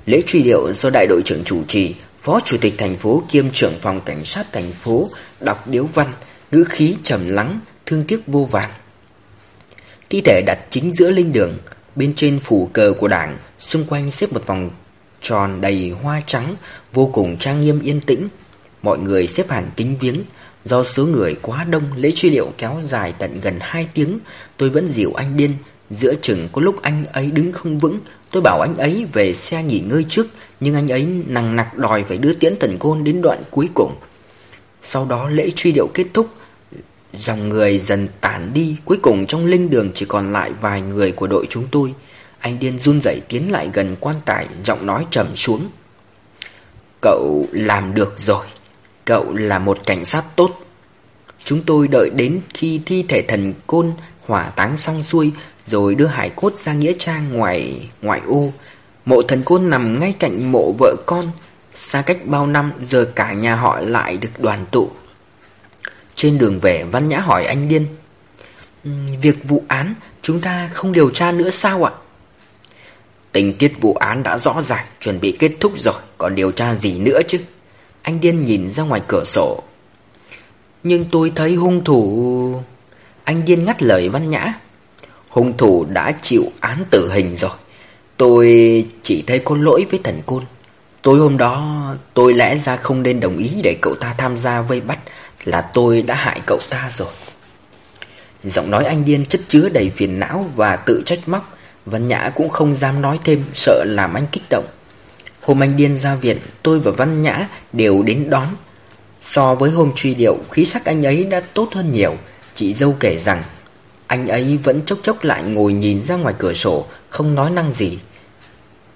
Lễ truy điệu do đại đội trưởng chủ trì, phó chủ tịch thành phố kiêm trưởng phòng cảnh sát thành phố đọc điếu văn, ngữ khí trầm lắng, thương tiếc vô vàn. Thi thể đặt chính giữa linh đường, bên trên phủ cờ của đảng, xung quanh xếp một vòng tròn đầy hoa trắng, vô cùng trang nghiêm yên tĩnh. Mọi người xếp hàng kính viếng, do số người quá đông, lễ truy điệu kéo dài tận gần 2 tiếng, tôi vẫn dìu anh điên. Giữa chừng có lúc anh ấy đứng không vững, tôi bảo anh ấy về xe nghỉ ngơi trước, nhưng anh ấy nằng nặc đòi phải đưa tiễn tần côn đến đoạn cuối cùng. Sau đó lễ truy điệu kết thúc, dòng người dần tản đi, cuối cùng trong linh đường chỉ còn lại vài người của đội chúng tôi. Anh điên run rẩy tiến lại gần quan tài, giọng nói trầm xuống. Cậu làm được rồi, cậu là một cảnh sát tốt. Chúng tôi đợi đến khi thi thể thần côn hỏa táng xong xuôi rồi đưa hải cốt ra nghĩa trang ngoài ngoại ô. Mộ thần côn nằm ngay cạnh mộ vợ con, xa cách bao năm giờ cả nhà họ lại được đoàn tụ. Trên đường về Văn Nhã hỏi anh Điên Việc vụ án chúng ta không điều tra nữa sao ạ? Tình tiết vụ án đã rõ ràng, Chuẩn bị kết thúc rồi, Còn điều tra gì nữa chứ? Anh Điên nhìn ra ngoài cửa sổ. Nhưng tôi thấy hung thủ Anh Điên ngắt lời Văn Nhã. Hung thủ đã chịu án tử hình rồi. Tôi chỉ thấy có lỗi với thần côn. Tối hôm đó, tôi lẽ ra không nên đồng ý để cậu ta tham gia vây bắt, Là tôi đã hại cậu ta rồi. Giọng nói anh điên chất chứa đầy phiền não và tự trách móc. Văn Nhã cũng không dám nói thêm, Sợ làm anh kích động. Hôm anh điên ra viện, Tôi và Văn Nhã đều đến đón. So với hôm truy điệu, Khí sắc anh ấy đã tốt hơn nhiều. Chị dâu kể rằng, Anh ấy vẫn chốc chốc lại ngồi nhìn ra ngoài cửa sổ, Không nói năng gì.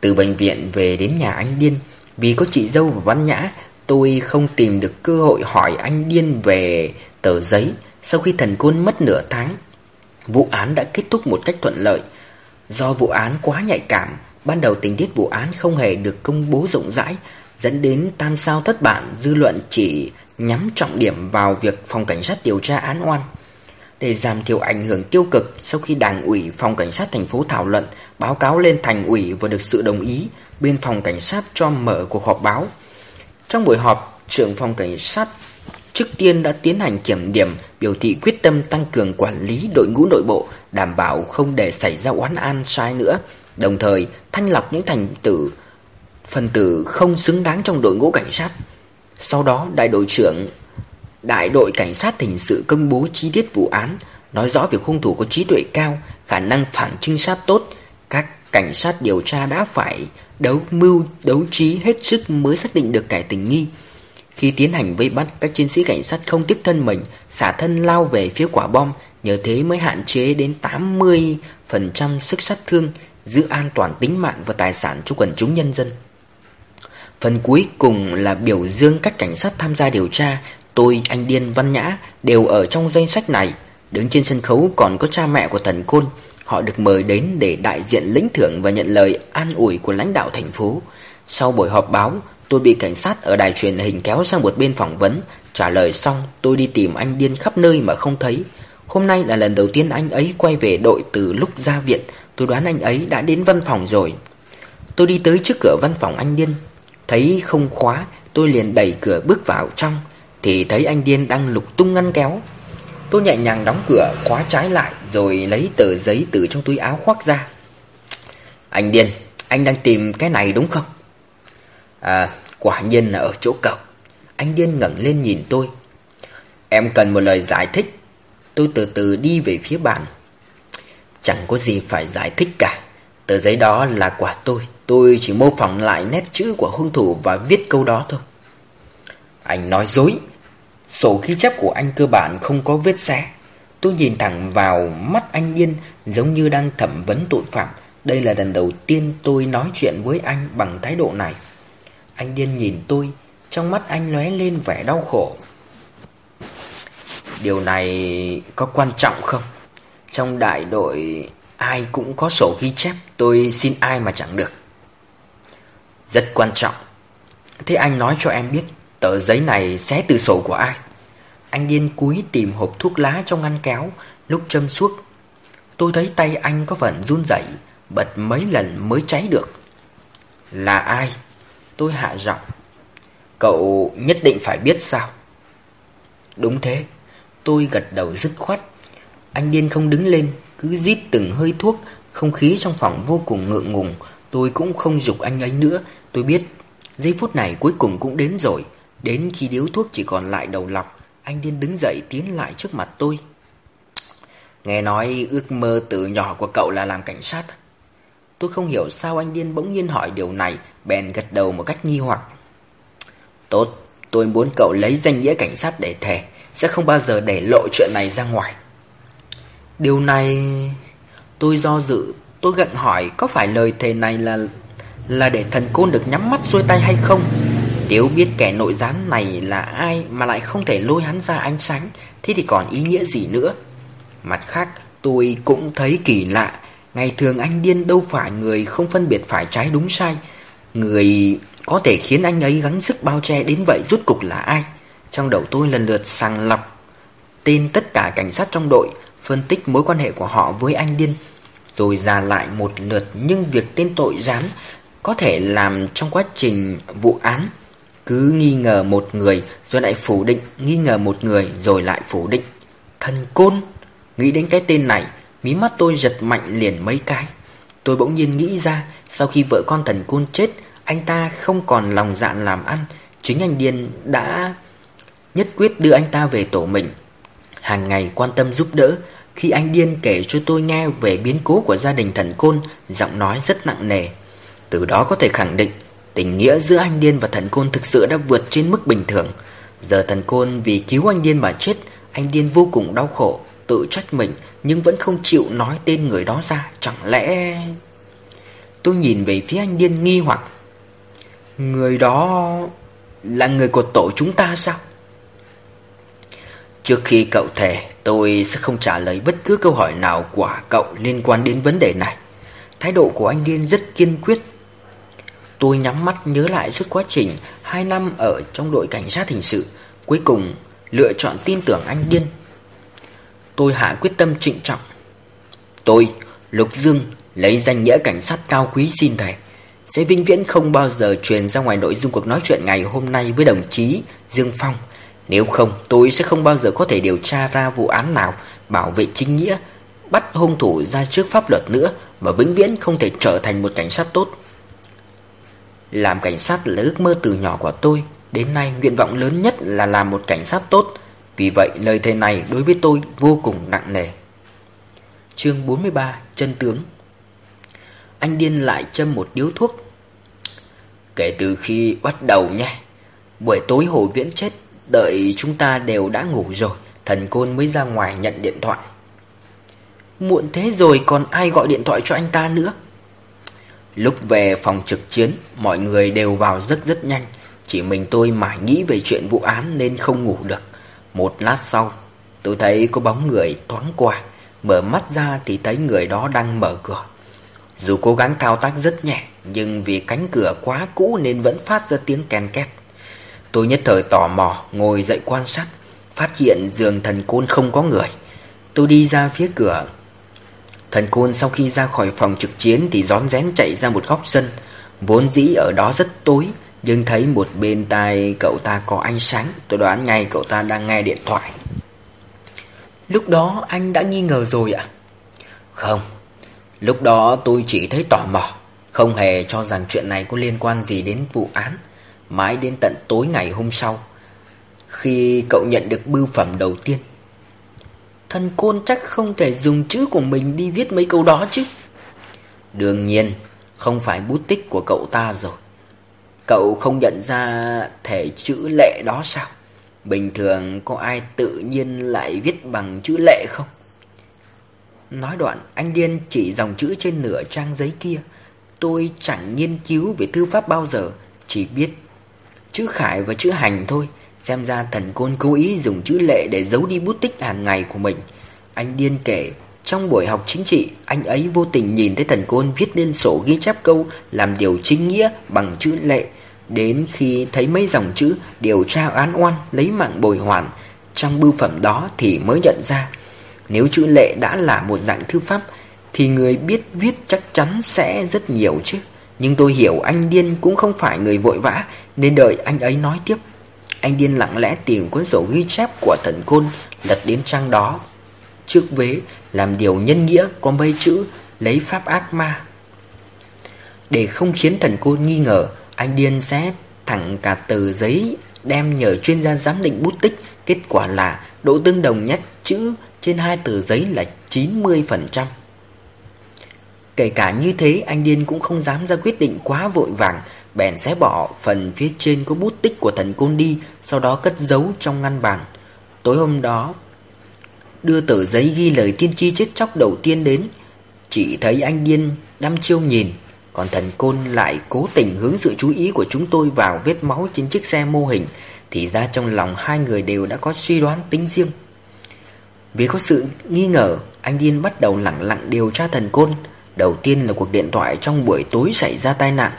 Từ bệnh viện về đến nhà anh điên, Vì có chị dâu và Văn Nhã, Tôi không tìm được cơ hội hỏi anh điên về tờ giấy Sau khi thần côn mất nửa tháng. Vụ án đã kết thúc một cách thuận lợi Do vụ án quá nhạy cảm, ban đầu tình tiết vụ án không hề được công bố rộng rãi, dẫn đến tam sao thất bản, dư luận chỉ nhắm trọng điểm vào việc phòng cảnh sát điều tra án oan. Để giảm thiểu ảnh hưởng tiêu cực sau khi đảng ủy phòng cảnh sát thành phố thảo luận, báo cáo lên thành ủy và được sự đồng ý, bên phòng cảnh sát cho mở cuộc họp báo. Trong buổi họp, trưởng phòng cảnh sát trước tiên đã tiến hành kiểm điểm, biểu thị quyết tâm tăng cường quản lý đội ngũ nội bộ, đảm bảo không để xảy ra oán an sai nữa. Đồng thời thanh lọc những thành tử phần tử không xứng đáng trong đội ngũ cảnh sát. Sau đó đại đội trưởng đại đội cảnh sát hình sự công bố chi tiết vụ án, nói rõ việc hung thủ có trí tuệ cao, khả năng phản trinh sát tốt. Các cảnh sát điều tra đã phải đấu mưu, đấu trí hết sức mới xác định được kẻ tình nghi. Khi tiến hành vây bắt, các chiến sĩ cảnh sát không tiếc thân mình, xả thân lao về phía quả bom, nhờ thế mới hạn chế đến 80% sức sát thương, giữ an toàn tính mạng và tài sản cho quần chúng nhân dân. Phần cuối cùng là biểu dương các cảnh sát tham gia điều tra, tôi, anh Điên, Văn Nhã đều ở trong danh sách này. Đứng trên sân khấu còn có cha mẹ của thần Côn, họ được mời đến để đại diện lĩnh thưởng và nhận lời an ủi của lãnh đạo thành phố. Sau buổi họp báo, tôi bị cảnh sát ở đài truyền hình kéo sang một bên phỏng vấn, trả lời xong tôi đi tìm anh Điên khắp nơi mà không thấy. Hôm nay là lần đầu tiên anh ấy quay về đội từ lúc ra viện, tôi đoán anh ấy đã đến văn phòng rồi. Tôi đi tới trước cửa văn phòng anh Điên, thấy không khóa, tôi liền đẩy cửa bước vào trong, thì thấy anh Điên đang lục tung ngăn kéo. Tôi nhẹ nhàng đóng cửa, khóa trái lại rồi lấy tờ giấy từ trong túi áo khoác ra. Anh Điên, anh đang tìm cái này đúng không? À, quả nhiên là ở chỗ cậu. Anh Điên ngẩng lên nhìn tôi. Em cần một lời giải thích. Tôi từ từ đi về phía bàn. Chẳng có gì phải giải thích cả. Tờ giấy đó là quả tôi. Tôi chỉ mô phỏng lại nét chữ của hung thủ và viết câu đó thôi. Anh nói dối. Sổ ghi chép của anh cơ bản không có vết xé. Tôi nhìn thẳng vào mắt anh Yên giống như đang thẩm vấn tội phạm. Đây là lần đầu tiên tôi nói chuyện với anh bằng thái độ này. Anh Điên nhìn tôi, trong mắt anh lóe lên vẻ đau khổ. Điều này có quan trọng không? Trong đại đội ai cũng có sổ ghi chép, tôi xin ai mà chẳng được. Rất quan trọng. Thế anh nói cho em biết, tờ giấy này xé từ sổ của ai? Anh điên cúi tìm hộp thuốc lá trong ngăn kéo, lúc châm suốt. Tôi thấy tay anh có phần run rẩy, bật mấy lần mới cháy được. Là ai? Tôi hạ giọng. Cậu nhất định phải biết sao? Đúng thế. Tôi gật đầu dứt khoát. Anh điên không đứng lên, cứ rít từng hơi thuốc, không khí trong phòng vô cùng ngượng ngùng. Tôi cũng không dục anh ấy nữa. Tôi biết, giây phút này cuối cùng cũng đến rồi. Đến khi điếu thuốc chỉ còn lại đầu lọc, anh điên đứng dậy tiến lại trước mặt tôi. Nghe nói ước mơ từ nhỏ của cậu là làm cảnh sát. Tôi không hiểu sao anh điên bỗng nhiên hỏi điều này, bèn gật đầu một cách nghi hoặc. Tốt, tôi muốn cậu lấy danh nghĩa cảnh sát để thề, sẽ không bao giờ để lộ chuyện này ra ngoài. Điều này... Tôi do dự, tôi gặng hỏi có phải lời thề này là là để thần côn được nhắm mắt xuôi tay hay không? Nếu biết kẻ nội gián này là ai mà lại không thể lôi hắn ra ánh sáng, thế thì còn ý nghĩa gì nữa? Mặt khác, tôi cũng thấy kỳ lạ, ngày thường anh điên đâu phải người không phân biệt phải trái đúng sai. Người có thể khiến anh ấy gắng sức bao che đến vậy rút cục là ai? Trong đầu tôi lần lượt sàng lọc tên tất cả cảnh sát trong đội, phân tích mối quan hệ của họ với anh điên, rồi ra lại một lượt nhưng việc tên tội gián có thể làm trong quá trình vụ án cứ nghi ngờ một người rồi lại phủ định, nghi ngờ một người rồi lại phủ định. Thần côn, nghĩ đến cái tên này, mí mắt tôi giật mạnh liền mấy cái. Tôi bỗng nhiên nghĩ ra, sau khi vợ con thần côn chết, anh ta không còn lòng dạn làm ăn, chính anh Điên đã nhất quyết đưa anh ta về tổ mình. Hàng ngày quan tâm giúp đỡ, khi anh Điên kể cho tôi nghe về biến cố của gia đình thần côn, giọng nói rất nặng nề. Từ đó có thể khẳng định Tình nghĩa giữa anh Điên và thần côn thực sự đã vượt trên mức bình thường Giờ thần côn vì cứu anh Điên mà chết Anh Điên vô cùng đau khổ Tự trách mình nhưng vẫn không chịu nói tên người đó ra, Chẳng lẽ... Tôi nhìn về phía anh Điên nghi hoặc, Người đó... Là người của tổ chúng ta sao? Trước khi cậu thề, Tôi sẽ không trả lời bất cứ câu hỏi nào của cậu liên quan đến vấn đề này. Thái độ của anh Điên rất kiên quyết. Tôi nhắm mắt nhớ lại suốt quá trình 2 năm ở trong đội cảnh sát hình sự, Cuối cùng lựa chọn tin tưởng anh Điên. Tôi hạ quyết tâm trịnh trọng. Tôi, Lục Dương, lấy danh nghĩa cảnh sát cao quý xin thề Sẽ vĩnh viễn không bao giờ truyền ra ngoài nội dung cuộc nói chuyện ngày hôm nay với đồng chí Dương Phong. Nếu không, tôi sẽ không bao giờ có thể điều tra ra vụ án nào Bảo vệ chính nghĩa Bắt hung thủ ra trước pháp luật nữa Và vĩnh viễn không thể trở thành một cảnh sát tốt. Làm cảnh sát là ước mơ từ nhỏ của tôi. Đến nay nguyện vọng lớn nhất là làm một cảnh sát tốt. Vì vậy, lời thề này đối với tôi vô cùng nặng nề. Chương 43 Chân tướng. Anh điên lại châm một điếu thuốc. Kể từ khi bắt đầu nhé, Buổi tối Hồ Viễn chết, Đợi chúng ta đều đã ngủ rồi, Thần Côn mới ra ngoài nhận điện thoại. Muộn thế rồi còn ai gọi điện thoại cho anh ta nữa? Lúc về phòng trực chiến, Mọi người đều vào rất rất nhanh, Chỉ mình tôi mãi nghĩ về chuyện vụ án Nên không ngủ được. Một lát sau, Tôi thấy có bóng người thoáng qua, Mở mắt ra thì thấy người đó đang mở cửa. Dù cố gắng thao tác rất nhẹ, Nhưng vì cánh cửa quá cũ Nên vẫn phát ra tiếng ken két. Tôi nhất thời tò mò, Ngồi dậy quan sát, Phát hiện giường thần côn không có người. Tôi đi ra phía cửa. Thần côn sau khi ra khỏi phòng trực chiến Thì rón rén chạy ra một góc sân, Vốn dĩ ở đó rất tối nhưng thấy một bên tai cậu ta có ánh sáng, Tôi đoán ngay cậu ta đang nghe điện thoại. Lúc đó anh đã nghi ngờ rồi ạ? Không, Lúc đó tôi chỉ thấy tò mò, Không hề cho rằng chuyện này có liên quan gì đến vụ án. Mãi đến tận tối ngày hôm sau, Khi cậu nhận được bưu phẩm đầu tiên, Thần côn chắc không thể dùng chữ của mình đi viết mấy câu đó chứ. Đương nhiên, Không phải bút tích của cậu ta rồi. Cậu không nhận ra thể chữ lệ đó sao? Bình thường có ai tự nhiên lại viết bằng chữ lệ không? Nói đoạn, anh điên chỉ dòng chữ trên nửa trang giấy kia. Tôi chẳng nghiên cứu về thư pháp bao giờ, Chỉ biết chữ khải và chữ hành thôi. Xem ra thần côn cố ý dùng chữ lệ để giấu đi bút tích hàng ngày của mình. Anh điên kể, Trong buổi học chính trị, Anh ấy vô tình nhìn thấy thần côn viết lên sổ ghi chép câu Làm điều chính nghĩa bằng chữ lệ. Đến khi thấy mấy dòng chữ Điều tra án oan lấy mạng bồi hoàn, Trong bưu phẩm đó thì mới nhận ra, Nếu chữ lệ đã là một dạng thư pháp, Thì người biết viết chắc chắn sẽ rất nhiều chứ. Nhưng tôi hiểu anh điên cũng không phải người vội vã, Nên đợi anh ấy nói tiếp. Anh điên lặng lẽ tìm cuốn sổ ghi chép của thần côn, Lật đến trang đó. Trước vế, làm điều nhân nghĩa, có mấy chữ Lấy pháp ác ma. Để không khiến thần côn nghi ngờ anh điên sẽ thẳng cả tờ giấy Đem nhờ chuyên gia giám định bút tích. Kết quả là độ tương đồng nhất chữ trên hai tờ giấy là 90% Kể cả như thế anh điên cũng không dám ra quyết định quá vội vàng. Bèn xé bỏ phần phía trên có bút tích của thần côn đi, sau đó cất giấu trong ngăn bàn. Tối hôm đó, đưa tờ giấy ghi lời tiên tri chết chóc đầu tiên đến, chỉ thấy anh điên đăm chiêu nhìn, còn thần côn lại cố tình hướng sự chú ý của chúng tôi vào vết máu trên chiếc xe mô hình, thì ra trong lòng hai người đều đã có suy đoán tính riêng. Vì có sự nghi ngờ, anh điên bắt đầu lặng lặng điều tra thần côn. Đầu tiên là cuộc điện thoại trong buổi tối xảy ra tai nạn.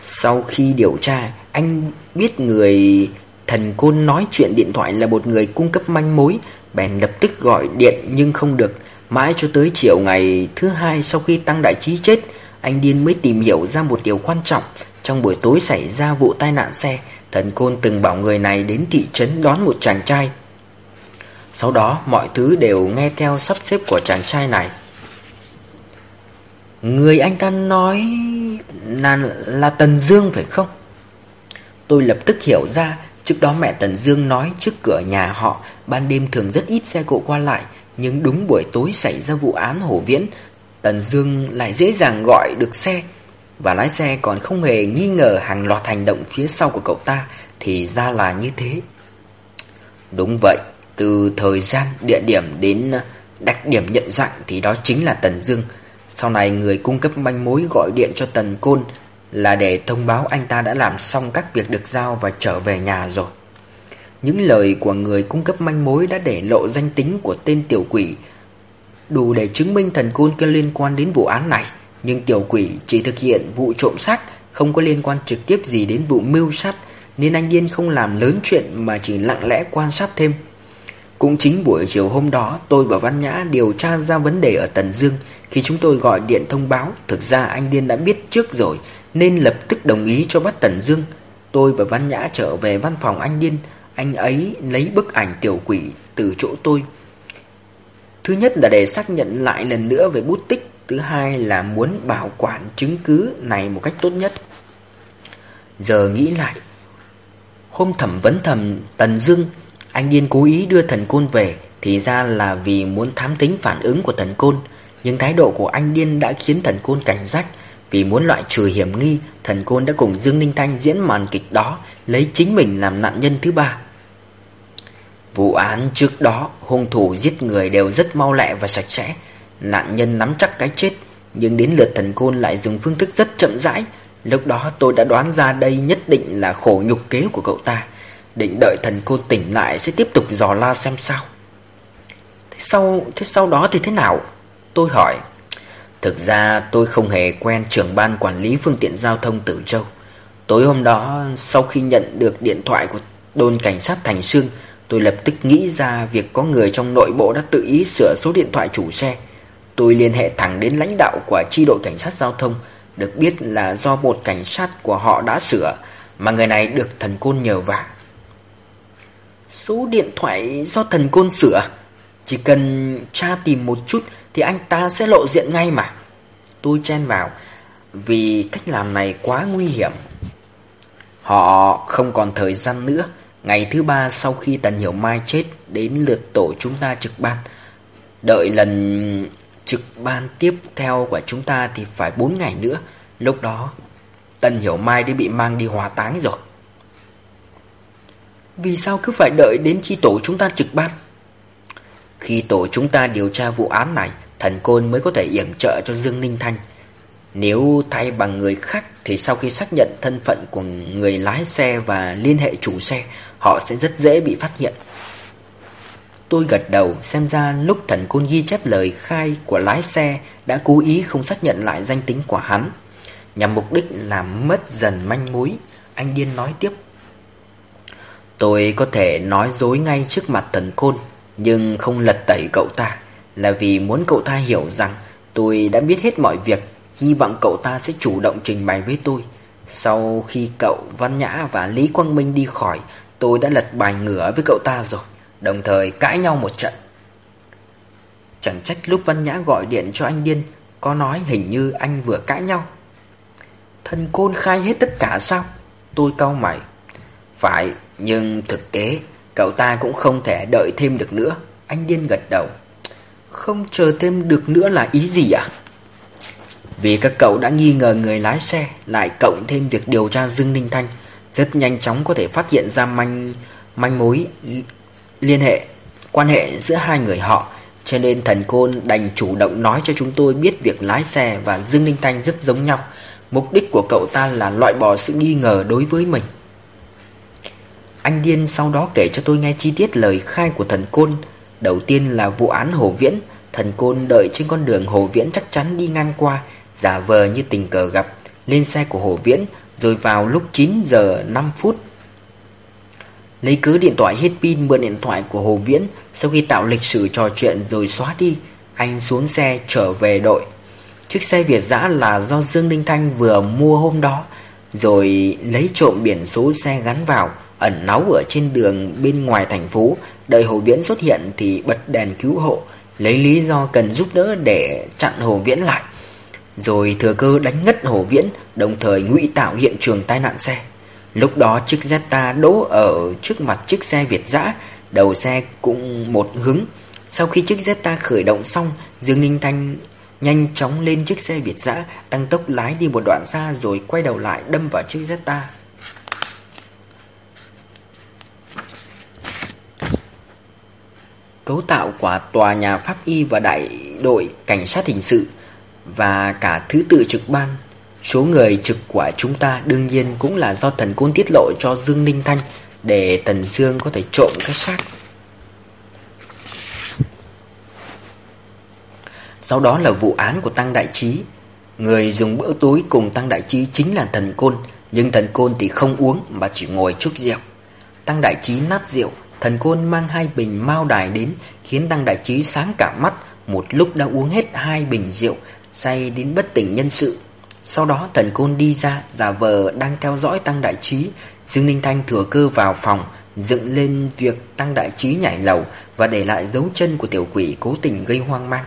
Sau khi điều tra, anh biết người thần côn nói chuyện điện thoại là một người cung cấp manh mối, bèn lập tức gọi điện nhưng không được. Mãi cho tới chiều ngày thứ hai sau khi Tăng Đại Trí chết, anh Điên mới tìm hiểu ra một điều quan trọng. Trong buổi tối xảy ra vụ tai nạn xe, thần côn từng bảo người này đến thị trấn đón một chàng trai. Sau đó mọi thứ đều nghe theo sắp xếp của chàng trai này. Người anh ta nói là, là Tần Dương phải không? Tôi lập tức hiểu ra Trước đó mẹ Tần Dương nói trước cửa nhà họ Ban đêm thường rất ít xe cộ qua lại Nhưng đúng buổi tối xảy ra vụ án hổ viễn Tần Dương lại dễ dàng gọi được xe. Và lái xe còn không hề nghi ngờ hàng loạt hành động phía sau của cậu ta Thì ra là như thế. Đúng vậy Từ thời gian, địa điểm đến đặc điểm nhận dạng Thì đó chính là Tần Dương. Sau này người cung cấp manh mối gọi điện cho Tần Côn là để thông báo anh ta đã làm xong các việc được giao và trở về nhà rồi. Những lời của người cung cấp manh mối đã để lộ danh tính của tên tiểu quỷ đủ để chứng minh thần côn có liên quan đến vụ án này. Nhưng tiểu quỷ chỉ thực hiện vụ trộm xác, không có liên quan trực tiếp gì đến vụ mưu sát, nên anh yên không làm lớn chuyện mà chỉ lặng lẽ quan sát thêm. Cũng chính buổi chiều hôm đó, tôi và Văn Nhã điều tra ra vấn đề ở Tần Dương Khi chúng tôi gọi điện thông báo, Thực ra anh Điên đã biết trước rồi, Nên lập tức đồng ý cho bắt Tần Dương Tôi và Văn Nhã trở về văn phòng anh Điên Anh ấy lấy bức ảnh tiểu quỷ từ chỗ tôi Thứ nhất là để xác nhận lại lần nữa về bút tích. Thứ hai là muốn bảo quản chứng cứ này một cách tốt nhất. Giờ nghĩ lại. Hôm thẩm vấn thẩm Tần Dương, Anh điên cố ý đưa thần côn về, Thì ra là vì muốn thám tính phản ứng của thần côn. Nhưng thái độ của anh điên đã khiến thần côn cảnh giác. Vì muốn loại trừ hiểm nghi, Thần côn đã cùng Dương Ninh Thanh diễn màn kịch đó, Lấy chính mình làm nạn nhân thứ ba. Vụ án trước đó hung thủ giết người đều rất mau lẹ và sạch sẽ. Nạn nhân nắm chắc cái chết Nhưng đến lượt thần côn lại dùng phương thức rất chậm rãi. Lúc đó tôi đã đoán ra đây nhất định là khổ nhục kế của cậu ta. Định đợi thần côn tỉnh lại sẽ tiếp tục dò la xem sao. Thế sau, thế sau đó thì thế nào? Tôi hỏi. Thực ra tôi không hề quen trưởng ban quản lý phương tiện giao thông Tử Châu. Tối hôm đó sau khi nhận được điện thoại của đồn cảnh sát Thành Sương Tôi lập tức nghĩ ra việc có người trong nội bộ đã tự ý sửa số điện thoại chủ xe. Tôi liên hệ thẳng đến lãnh đạo của chi đội cảnh sát giao thông, Được biết là do một cảnh sát của họ đã sửa, Mà người này được thần côn nhờ vả. Số điện thoại do thần côn sửa? Chỉ cần tra tìm một chút Thì anh ta sẽ lộ diện ngay mà. Tôi chen vào, Vì cách làm này quá nguy hiểm. Họ không còn thời gian nữa. Ngày thứ ba sau khi Tần Hiểu Mai chết Đến lượt tổ chúng ta trực ban. Đợi lần trực ban tiếp theo của chúng ta Thì phải 4 ngày nữa. Lúc đó Tần Hiểu Mai đã bị mang đi hỏa táng rồi. Vì sao cứ phải đợi đến khi tổ chúng ta trực ban? Khi tổ chúng ta điều tra vụ án này Thần Côn mới có thể yểm trợ cho Dương Ninh Thanh. Nếu thay bằng người khác thì sau khi xác nhận thân phận của người lái xe và liên hệ chủ xe, họ sẽ rất dễ bị phát hiện. Tôi gật đầu xem ra lúc thần côn ghi chép lời khai của lái xe đã cố ý không xác nhận lại danh tính của hắn. Nhằm mục đích làm mất dần manh mối, anh điên nói tiếp. Tôi có thể nói dối ngay trước mặt thần côn, nhưng không lật tẩy cậu ta, là vì muốn cậu ta hiểu rằng tôi đã biết hết mọi việc Hy vọng cậu ta sẽ chủ động trình bày với tôi Sau khi cậu Văn Nhã và Lý Quang Minh đi khỏi Tôi đã lật bài ngửa với cậu ta rồi, Đồng thời cãi nhau một trận. Chẳng trách lúc Văn Nhã gọi điện cho anh Điên, Có nói hình như anh vừa cãi nhau. Thân côn khai hết tất cả sao? Tôi cau mày. Phải, nhưng thực tế, Cậu ta cũng không thể đợi thêm được nữa. Anh Điên gật đầu. Không chờ thêm được nữa là ý gì ạ? À? Vì các cậu đã nghi ngờ người lái xe, Lại cộng thêm việc điều tra Dương Ninh Thanh. Rất nhanh chóng có thể phát hiện ra manh manh mối liên hệ Quan hệ giữa hai người họ. Cho nên thần côn đành chủ động nói cho chúng tôi biết việc lái xe và Dương Ninh Thanh rất giống nhau. Mục đích của cậu ta là loại bỏ sự nghi ngờ đối với mình. Anh Điên sau đó kể cho tôi nghe chi tiết lời khai của thần côn. Đầu tiên là vụ án Hồ Viễn. Thần côn đợi trên con đường Hồ Viễn chắc chắn đi ngang qua giả vờ như tình cờ gặp, lên xe của Hồ Viễn rồi vào lúc 9 giờ 5 phút. Lấy cớ điện thoại hết pin mượn điện thoại của Hồ Viễn sau khi tạo lịch sử trò chuyện rồi xóa đi, anh xuống xe trở về đội. Chiếc xe Việt dã là do Dương Ninh Thanh vừa mua hôm đó, rồi lấy trộm biển số xe gắn vào, ẩn náu ở trên đường bên ngoài thành phố, đợi Hồ Viễn xuất hiện thì bật đèn cứu hộ, lấy lý do cần giúp đỡ để chặn Hồ Viễn lại. Rồi thừa cơ đánh ngất Hồ Viễn, Đồng thời ngụy tạo hiện trường tai nạn xe. Lúc đó chiếc Zeta đỗ ở trước mặt chiếc xe Việt dã Đầu xe cũng một hướng. Sau khi chiếc Zeta khởi động xong, Dương Ninh Thanh nhanh chóng lên chiếc xe Việt dã Tăng tốc lái đi một đoạn xa Rồi quay đầu lại đâm vào chiếc Zeta Cấu tạo của tòa nhà pháp y và đại đội cảnh sát hình sự và cả thứ tự trực ban. Số người trực của chúng ta đương nhiên cũng là do thần côn tiết lộ cho Dương Ninh Thanh để Tần Dương có thể trộm cái xác. Sau đó là vụ án của Tăng Đại Trí. Người dùng bữa tối cùng Tăng Đại Trí chính là thần côn, nhưng thần côn thì không uống mà chỉ ngồi chúc rượu. Tăng Đại Trí nát rượu, thần côn mang hai bình mao đài đến khiến Tăng Đại Trí sáng cả mắt, một lúc đã uống hết hai bình rượu say đến bất tỉnh nhân sự. Sau đó thần côn đi ra, giả vờ đang theo dõi Tăng Đại Trí. Dương Ninh Thanh thừa cơ vào phòng, dựng lên việc Tăng Đại Trí nhảy lầu và để lại dấu chân của tiểu quỷ cố tình gây hoang mang.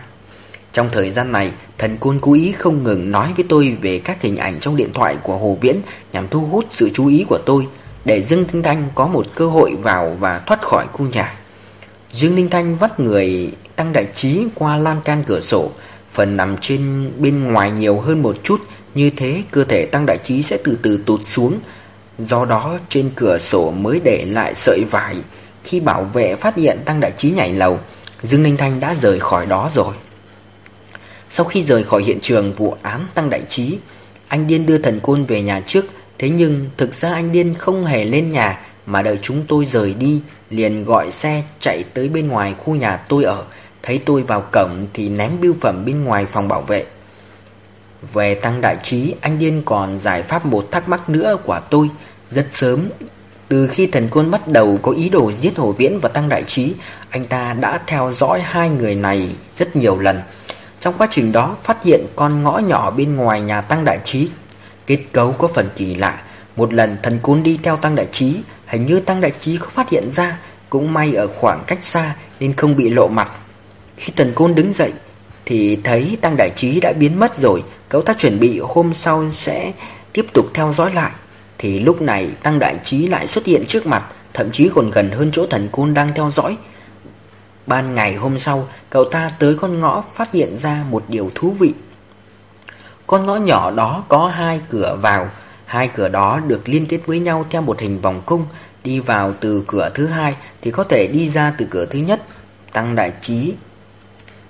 Trong thời gian này, thần côn cố ý không ngừng nói với tôi về các hình ảnh trong điện thoại của Hồ Viễn nhằm thu hút sự chú ý của tôi, để Dương Ninh Thanh có một cơ hội vào và thoát khỏi khu nhà. Dương Ninh Thanh vắt người Tăng Đại Trí qua lan can cửa sổ, phần nằm trên bên ngoài nhiều hơn một chút, như thế cơ thể Tăng Đại Trí sẽ từ từ tụt xuống. Do đó trên cửa sổ mới để lại sợi vải. Khi bảo vệ phát hiện Tăng Đại Trí nhảy lầu, Dương Ninh Thanh đã rời khỏi đó rồi. Sau khi rời khỏi hiện trường vụ án Tăng Đại Trí, anh Điên đưa thần côn về nhà trước, thế nhưng thực ra anh Điên không hề lên nhà mà đợi chúng tôi rời đi, liền gọi xe chạy tới bên ngoài khu nhà tôi ở, thấy tôi vào cổng thì ném bưu phẩm bên ngoài phòng bảo vệ. Về Tăng Đại Trí, anh Điên còn giải pháp một thắc mắc nữa của tôi. Rất sớm, từ khi thần côn bắt đầu có ý đồ giết Hồ Viễn và Tăng Đại Trí, anh ta đã theo dõi hai người này rất nhiều lần. Trong quá trình đó phát hiện con ngõ nhỏ bên ngoài nhà Tăng Đại Trí. Kết cấu có phần kỳ lạ. Một lần thần côn đi theo Tăng Đại Trí, hình như Tăng Đại Trí có phát hiện ra, cũng may ở khoảng cách xa nên không bị lộ mặt. Khi thần côn đứng dậy, thì thấy Tăng Đại Trí đã biến mất rồi, cậu ta chuẩn bị hôm sau sẽ tiếp tục theo dõi lại. Thì lúc này Tăng Đại Trí lại xuất hiện trước mặt, thậm chí còn gần hơn chỗ thần côn đang theo dõi. Ban ngày hôm sau, cậu ta tới con ngõ phát hiện ra một điều thú vị. Con ngõ nhỏ đó có hai cửa vào, hai cửa đó được liên kết với nhau theo một hình vòng cung, đi vào từ cửa thứ hai thì có thể đi ra từ cửa thứ nhất. Tăng đại trí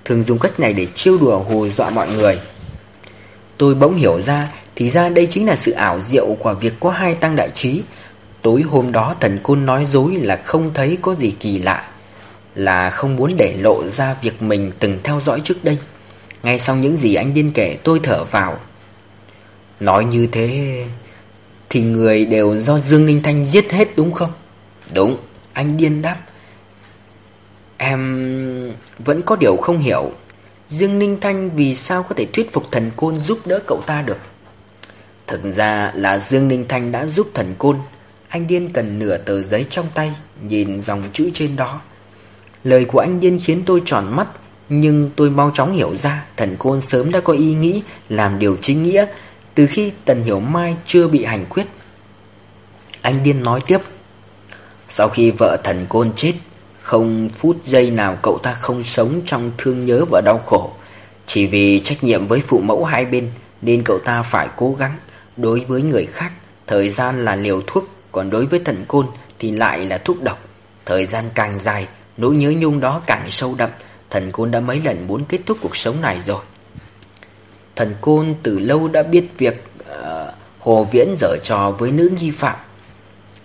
thường dùng cách này để chiêu đùa hù dọa mọi người. Tôi bỗng hiểu ra, thì ra đây chính là sự ảo diệu của việc có hai tăng đại trí. Tối hôm đó thần côn nói dối là không thấy có gì kỳ lạ là không muốn để lộ ra việc mình từng theo dõi trước đây. Ngay sau những gì anh Điên kể tôi thở vào. Nói như thế thì người đều do Dương Ninh Thanh giết hết đúng không? Đúng, anh Điên đáp. Em vẫn có điều không hiểu. Dương Ninh Thanh vì sao có thể thuyết phục thần côn giúp đỡ cậu ta được? Thực ra là Dương Ninh Thanh đã giúp thần côn. Anh Điên cần nửa tờ giấy trong tay, nhìn dòng chữ trên đó. Lời của anh Điên khiến tôi tròn mắt Nhưng tôi mau chóng hiểu ra Thần Côn sớm đã có ý nghĩ Làm điều chính nghĩa Từ khi Tần Hiểu Mai chưa bị hành quyết Anh Điên nói tiếp Sau khi vợ thần Côn chết không phút giây nào cậu ta không sống Trong thương nhớ và đau khổ. Chỉ vì trách nhiệm với phụ mẫu hai bên Nên cậu ta phải cố gắng. Đối với người khác Thời gian là liều thuốc Còn đối với thần Côn Thì lại là thuốc độc. Thời gian càng dài Nỗi nhớ nhung đó càng sâu đậm. Thần Côn đã mấy lần muốn kết thúc cuộc sống này rồi. Thần Côn từ lâu đã biết việc uh, Hồ Viễn dở trò với nữ nghi phạm.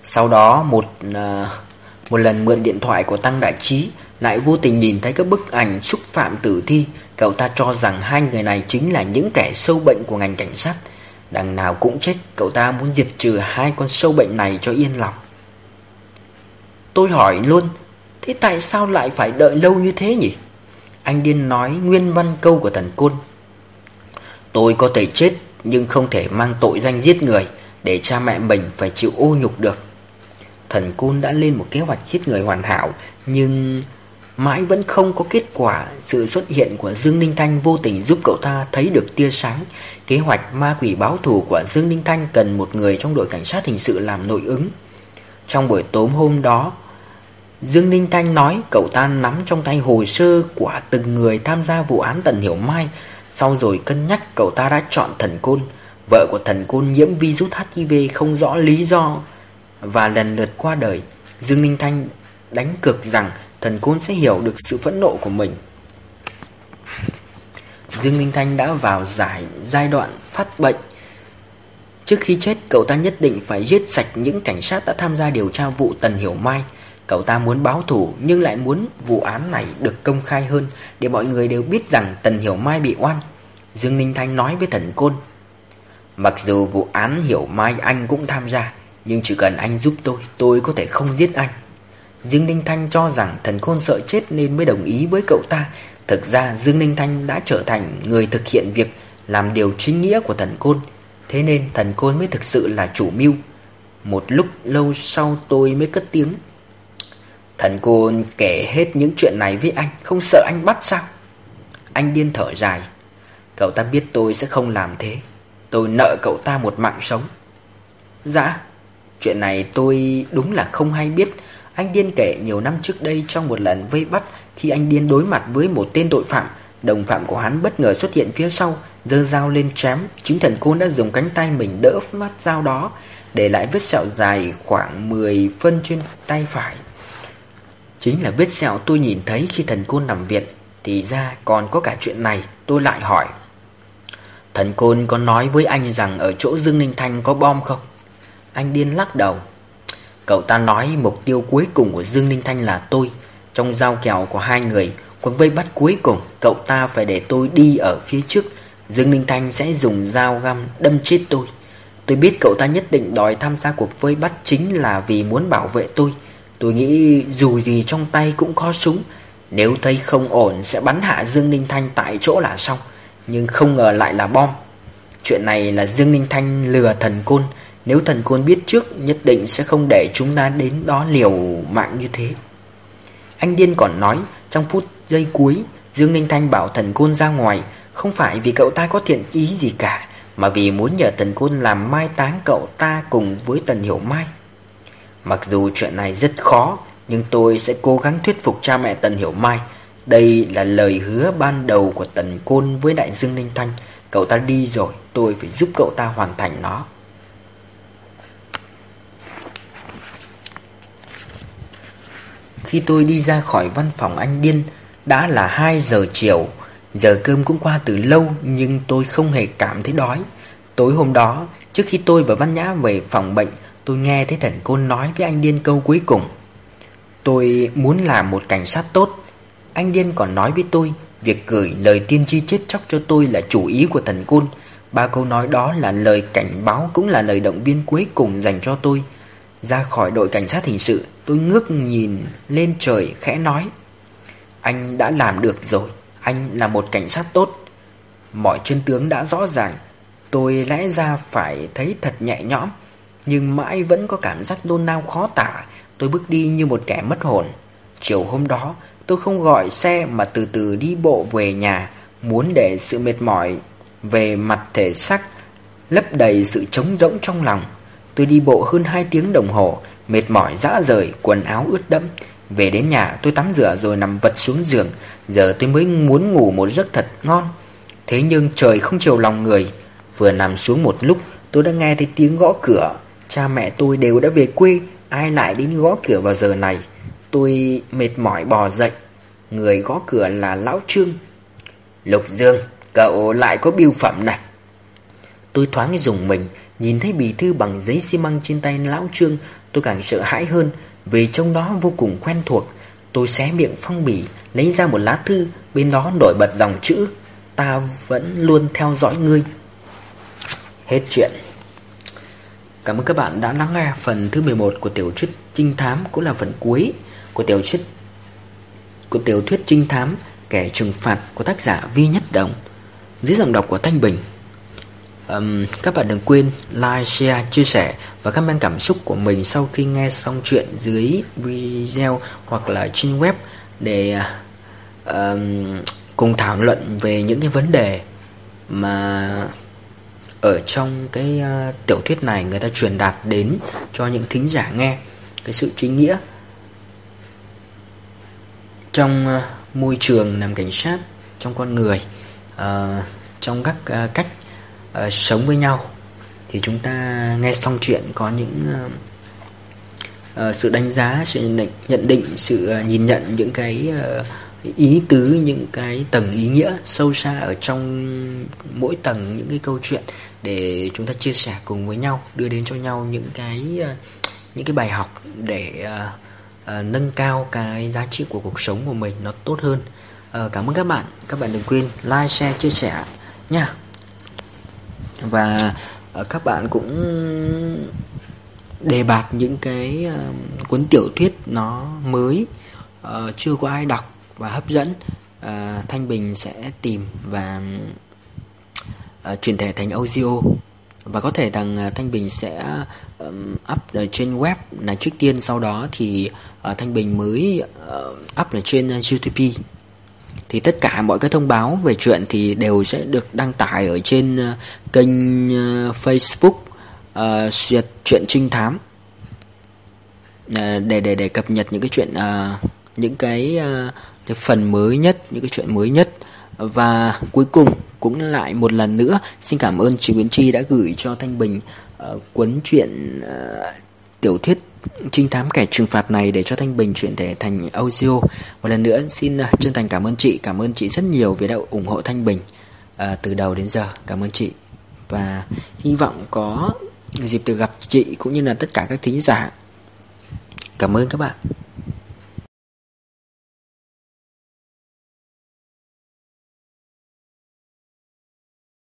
Sau đó một uh, một lần mượn điện thoại của Tăng Đại Trí, Lại vô tình nhìn thấy các bức ảnh xúc phạm tử thi Cậu ta cho rằng hai người này chính là những kẻ sâu bệnh của ngành cảnh sát Đằng nào cũng chết, Cậu ta muốn diệt trừ hai con sâu bệnh này cho yên lòng Tôi hỏi luôn, Thế tại sao lại phải đợi lâu như thế nhỉ? Anh điên nói nguyên văn câu của thần côn. Tôi có thể chết, nhưng không thể mang tội danh giết người, để cha mẹ mình phải chịu ô nhục được. Thần côn đã lên một kế hoạch giết người hoàn hảo nhưng mãi vẫn không có kết quả. Sự xuất hiện của Dương Ninh Thanh vô tình giúp cậu ta thấy được tia sáng. Kế hoạch ma quỷ báo thù của Dương Ninh Thanh cần một người trong đội cảnh sát hình sự làm nội ứng. Trong buổi tối hôm đó, Dương Ninh Thanh nói cậu ta nắm trong tay hồ sơ của từng người tham gia vụ án Tần Hiểu Mai, sau rồi cân nhắc cậu ta đã chọn thần côn. Vợ của thần côn nhiễm virus HIV không rõ lý do và lần lượt qua đời. Dương Ninh Thanh đánh cược rằng thần côn sẽ hiểu được sự phẫn nộ của mình. Dương Ninh Thanh đã vào giải giai đoạn phát bệnh. Trước khi chết, cậu ta nhất định phải giết sạch những cảnh sát đã tham gia điều tra vụ Tần Hiểu Mai. Cậu ta muốn báo thủ nhưng lại muốn vụ án này được công khai hơn để mọi người đều biết rằng Tần Hiểu Mai bị oan. Dương Ninh Thanh nói với thần côn. Mặc dù vụ án Hiểu Mai anh cũng tham gia, nhưng chỉ cần anh giúp tôi, tôi có thể không giết anh. Dương Ninh Thanh cho rằng thần côn sợ chết nên mới đồng ý với cậu ta. Thực ra Dương Ninh Thanh đã trở thành người thực hiện việc làm điều chính nghĩa của thần côn. Thế nên thần côn mới thực sự là chủ mưu. Một lúc lâu sau tôi mới cất tiếng. Thần côn kể hết những chuyện này với anh Không sợ anh bắt sao Anh điên thở dài Cậu ta biết tôi sẽ không làm thế Tôi nợ cậu ta một mạng sống Dạ Chuyện này tôi đúng là không hay biết. Anh điên kể nhiều năm trước đây Trong một lần vây bắt, Khi anh điên đối mặt với một tên tội phạm, Đồng phạm của hắn bất ngờ xuất hiện phía sau, giơ dao lên chém. Chính thần côn đã dùng cánh tay mình đỡ mắt dao đó, Để lại vết sẹo dài khoảng 10 phân trên tay phải. Chính là vết sẹo tôi nhìn thấy khi thần côn nằm viện, Thì ra còn có cả chuyện này, Tôi lại hỏi. Thần côn có nói với anh rằng Ở chỗ Dương Ninh Thanh có bom không? Anh điên lắc đầu. Cậu ta nói mục tiêu cuối cùng của Dương Ninh Thanh là tôi. Trong giao kèo của hai người, Quân vây bắt cuối cùng, Cậu ta phải để tôi đi ở phía trước. Dương Ninh Thanh sẽ dùng dao găm đâm chết tôi. Tôi biết cậu ta nhất định đòi tham gia cuộc vây bắt chính là vì muốn bảo vệ tôi. Tôi nghĩ dù gì trong tay cũng có súng. Nếu thấy không ổn sẽ bắn hạ Dương Ninh Thanh tại chỗ là xong. Nhưng không ngờ lại là bom. Chuyện này là Dương Ninh Thanh lừa thần côn. Nếu thần côn biết trước, Nhất định sẽ không để chúng ta đến đó liều mạng như thế. Anh Điên còn nói, Trong phút giây cuối, Dương Ninh Thanh bảo thần côn ra ngoài, Không phải vì cậu ta có thiện ý gì cả, Mà vì muốn nhờ thần côn làm mai táng cậu ta cùng với Tần Hiểu Mai. Mặc dù chuyện này rất khó, Nhưng tôi sẽ cố gắng thuyết phục cha mẹ Tần Hiểu Mai. Đây là lời hứa ban đầu của Tần Côn với Đại Dương Ninh Thanh. Cậu ta đi rồi, Tôi phải giúp cậu ta hoàn thành nó. Khi tôi đi ra khỏi văn phòng anh Điên, Đã là 2 giờ chiều. Giờ cơm cũng qua từ lâu, Nhưng tôi không hề cảm thấy đói. Tối hôm đó, Trước khi tôi và Văn Nhã về phòng bệnh, Tôi nghe thấy thần côn nói với anh Điên câu cuối cùng. Tôi muốn làm một cảnh sát tốt. Anh Điên còn nói với tôi, Việc gửi lời tiên tri chết chóc cho tôi là chủ ý của thần côn. Ba câu nói đó là lời cảnh báo Cũng là lời động viên cuối cùng dành cho tôi. Ra khỏi đội cảnh sát hình sự Tôi ngước nhìn lên trời khẽ nói, Anh đã làm được rồi, Anh là một cảnh sát tốt. Mọi chân tướng đã rõ ràng, Tôi lẽ ra phải thấy thật nhẹ nhõm, nhưng mãi vẫn có cảm giác nôn nao khó tả. Tôi bước đi như một kẻ mất hồn. Chiều hôm đó, tôi không gọi xe mà từ từ đi bộ về nhà, Muốn để sự mệt mỏi về mặt thể xác Lấp đầy sự trống rỗng trong lòng. Tôi đi bộ hơn 2 tiếng đồng hồ Mệt mỏi dã rời, quần áo ướt đẫm. Về đến nhà tôi tắm rửa rồi nằm vật xuống giường. Giờ tôi mới muốn ngủ một giấc thật ngon. Thế nhưng trời không chiều lòng người. Vừa nằm xuống một lúc tôi đã nghe thấy tiếng gõ cửa. Cha mẹ tôi đều đã về quê Ai lại đến gõ cửa vào giờ này? Tôi mệt mỏi bò dậy. Người gõ cửa là Lão Trương. Lục Dương Cậu lại có biêu phẩm này. Tôi thoáng dùng mình Nhìn thấy bì thư bằng giấy xi măng trên tay Lão Trương Tôi càng sợ hãi hơn Vì trong đó vô cùng quen thuộc. Tôi xé miệng phong bì Lấy ra một lá thư Bên đó nổi bật dòng chữ Ta vẫn luôn theo dõi ngươi. Hết chuyện. Cảm ơn các bạn đã lắng nghe phần thứ 11 của tiểu thuyết trinh thám cũng là phần cuối của tiểu thuyết của tiểu thuyết trinh thám kẻ trừng phạt của tác giả Vi Nhất Đồng dưới giọng đọc của Thanh Bình. Um, các bạn đừng quên like, share, chia sẻ và comment cảm xúc của mình sau khi nghe xong chuyện dưới video hoặc là trên web để um, cùng thảo luận về những cái vấn đề mà ở trong cái uh, tiểu thuyết này người ta truyền đạt đến cho những thính giả nghe cái sự chính nghĩa trong uh, môi trường làm cảnh sát trong con người uh, trong các uh, cách uh, sống với nhau thì chúng ta nghe xong chuyện có những uh, uh, sự đánh giá sự nhận định, nhận định sự uh, nhìn nhận những cái uh, ý tứ những cái tầng ý nghĩa sâu xa ở trong mỗi tầng những cái câu chuyện để chúng ta chia sẻ cùng với nhau đưa đến cho nhau những cái uh, những cái bài học để uh, uh, nâng cao cái giá trị của cuộc sống của mình nó tốt hơn. Uh, cảm ơn các bạn. Các bạn đừng quên like share chia sẻ nha. Và Ờ, các bạn cũng đề bạt những cái uh, cuốn tiểu thuyết nó mới uh, chưa có ai đọc và hấp dẫn. Uh, thanh bình sẽ tìm và uh, chuyển thể thành audio. Và có thể rằng uh, Thanh Bình sẽ um, up ở trên web là trước tiên sau đó thì uh, Thanh Bình mới uh, up ở trên uh, YouTube thì tất cả mọi cái thông báo về chuyện thì đều sẽ được đăng tải ở trên uh, kênh uh, Facebook uh, chuyện trinh thám. Uh, để để để cập nhật những cái chuyện uh, những cái, uh, cái phần mới nhất những cái chuyện mới nhất. Và cuối cùng cũng lại một lần nữa xin cảm ơn chị Nguyễn Chi đã gửi cho Thanh Bình uh, cuốn truyện uh, tiểu thuyết trinh thám kẻ trừng phạt này để cho Thanh Bình chuyển thể thành audio. Một lần nữa xin ờ, chân thành cảm ơn chị, cảm ơn chị rất nhiều vì đã ủng hộ Thanh Bình à, từ đầu đến giờ. Cảm ơn chị và hy vọng có dịp được gặp chị cũng như là tất cả các thính giả. Cảm ơn các bạn.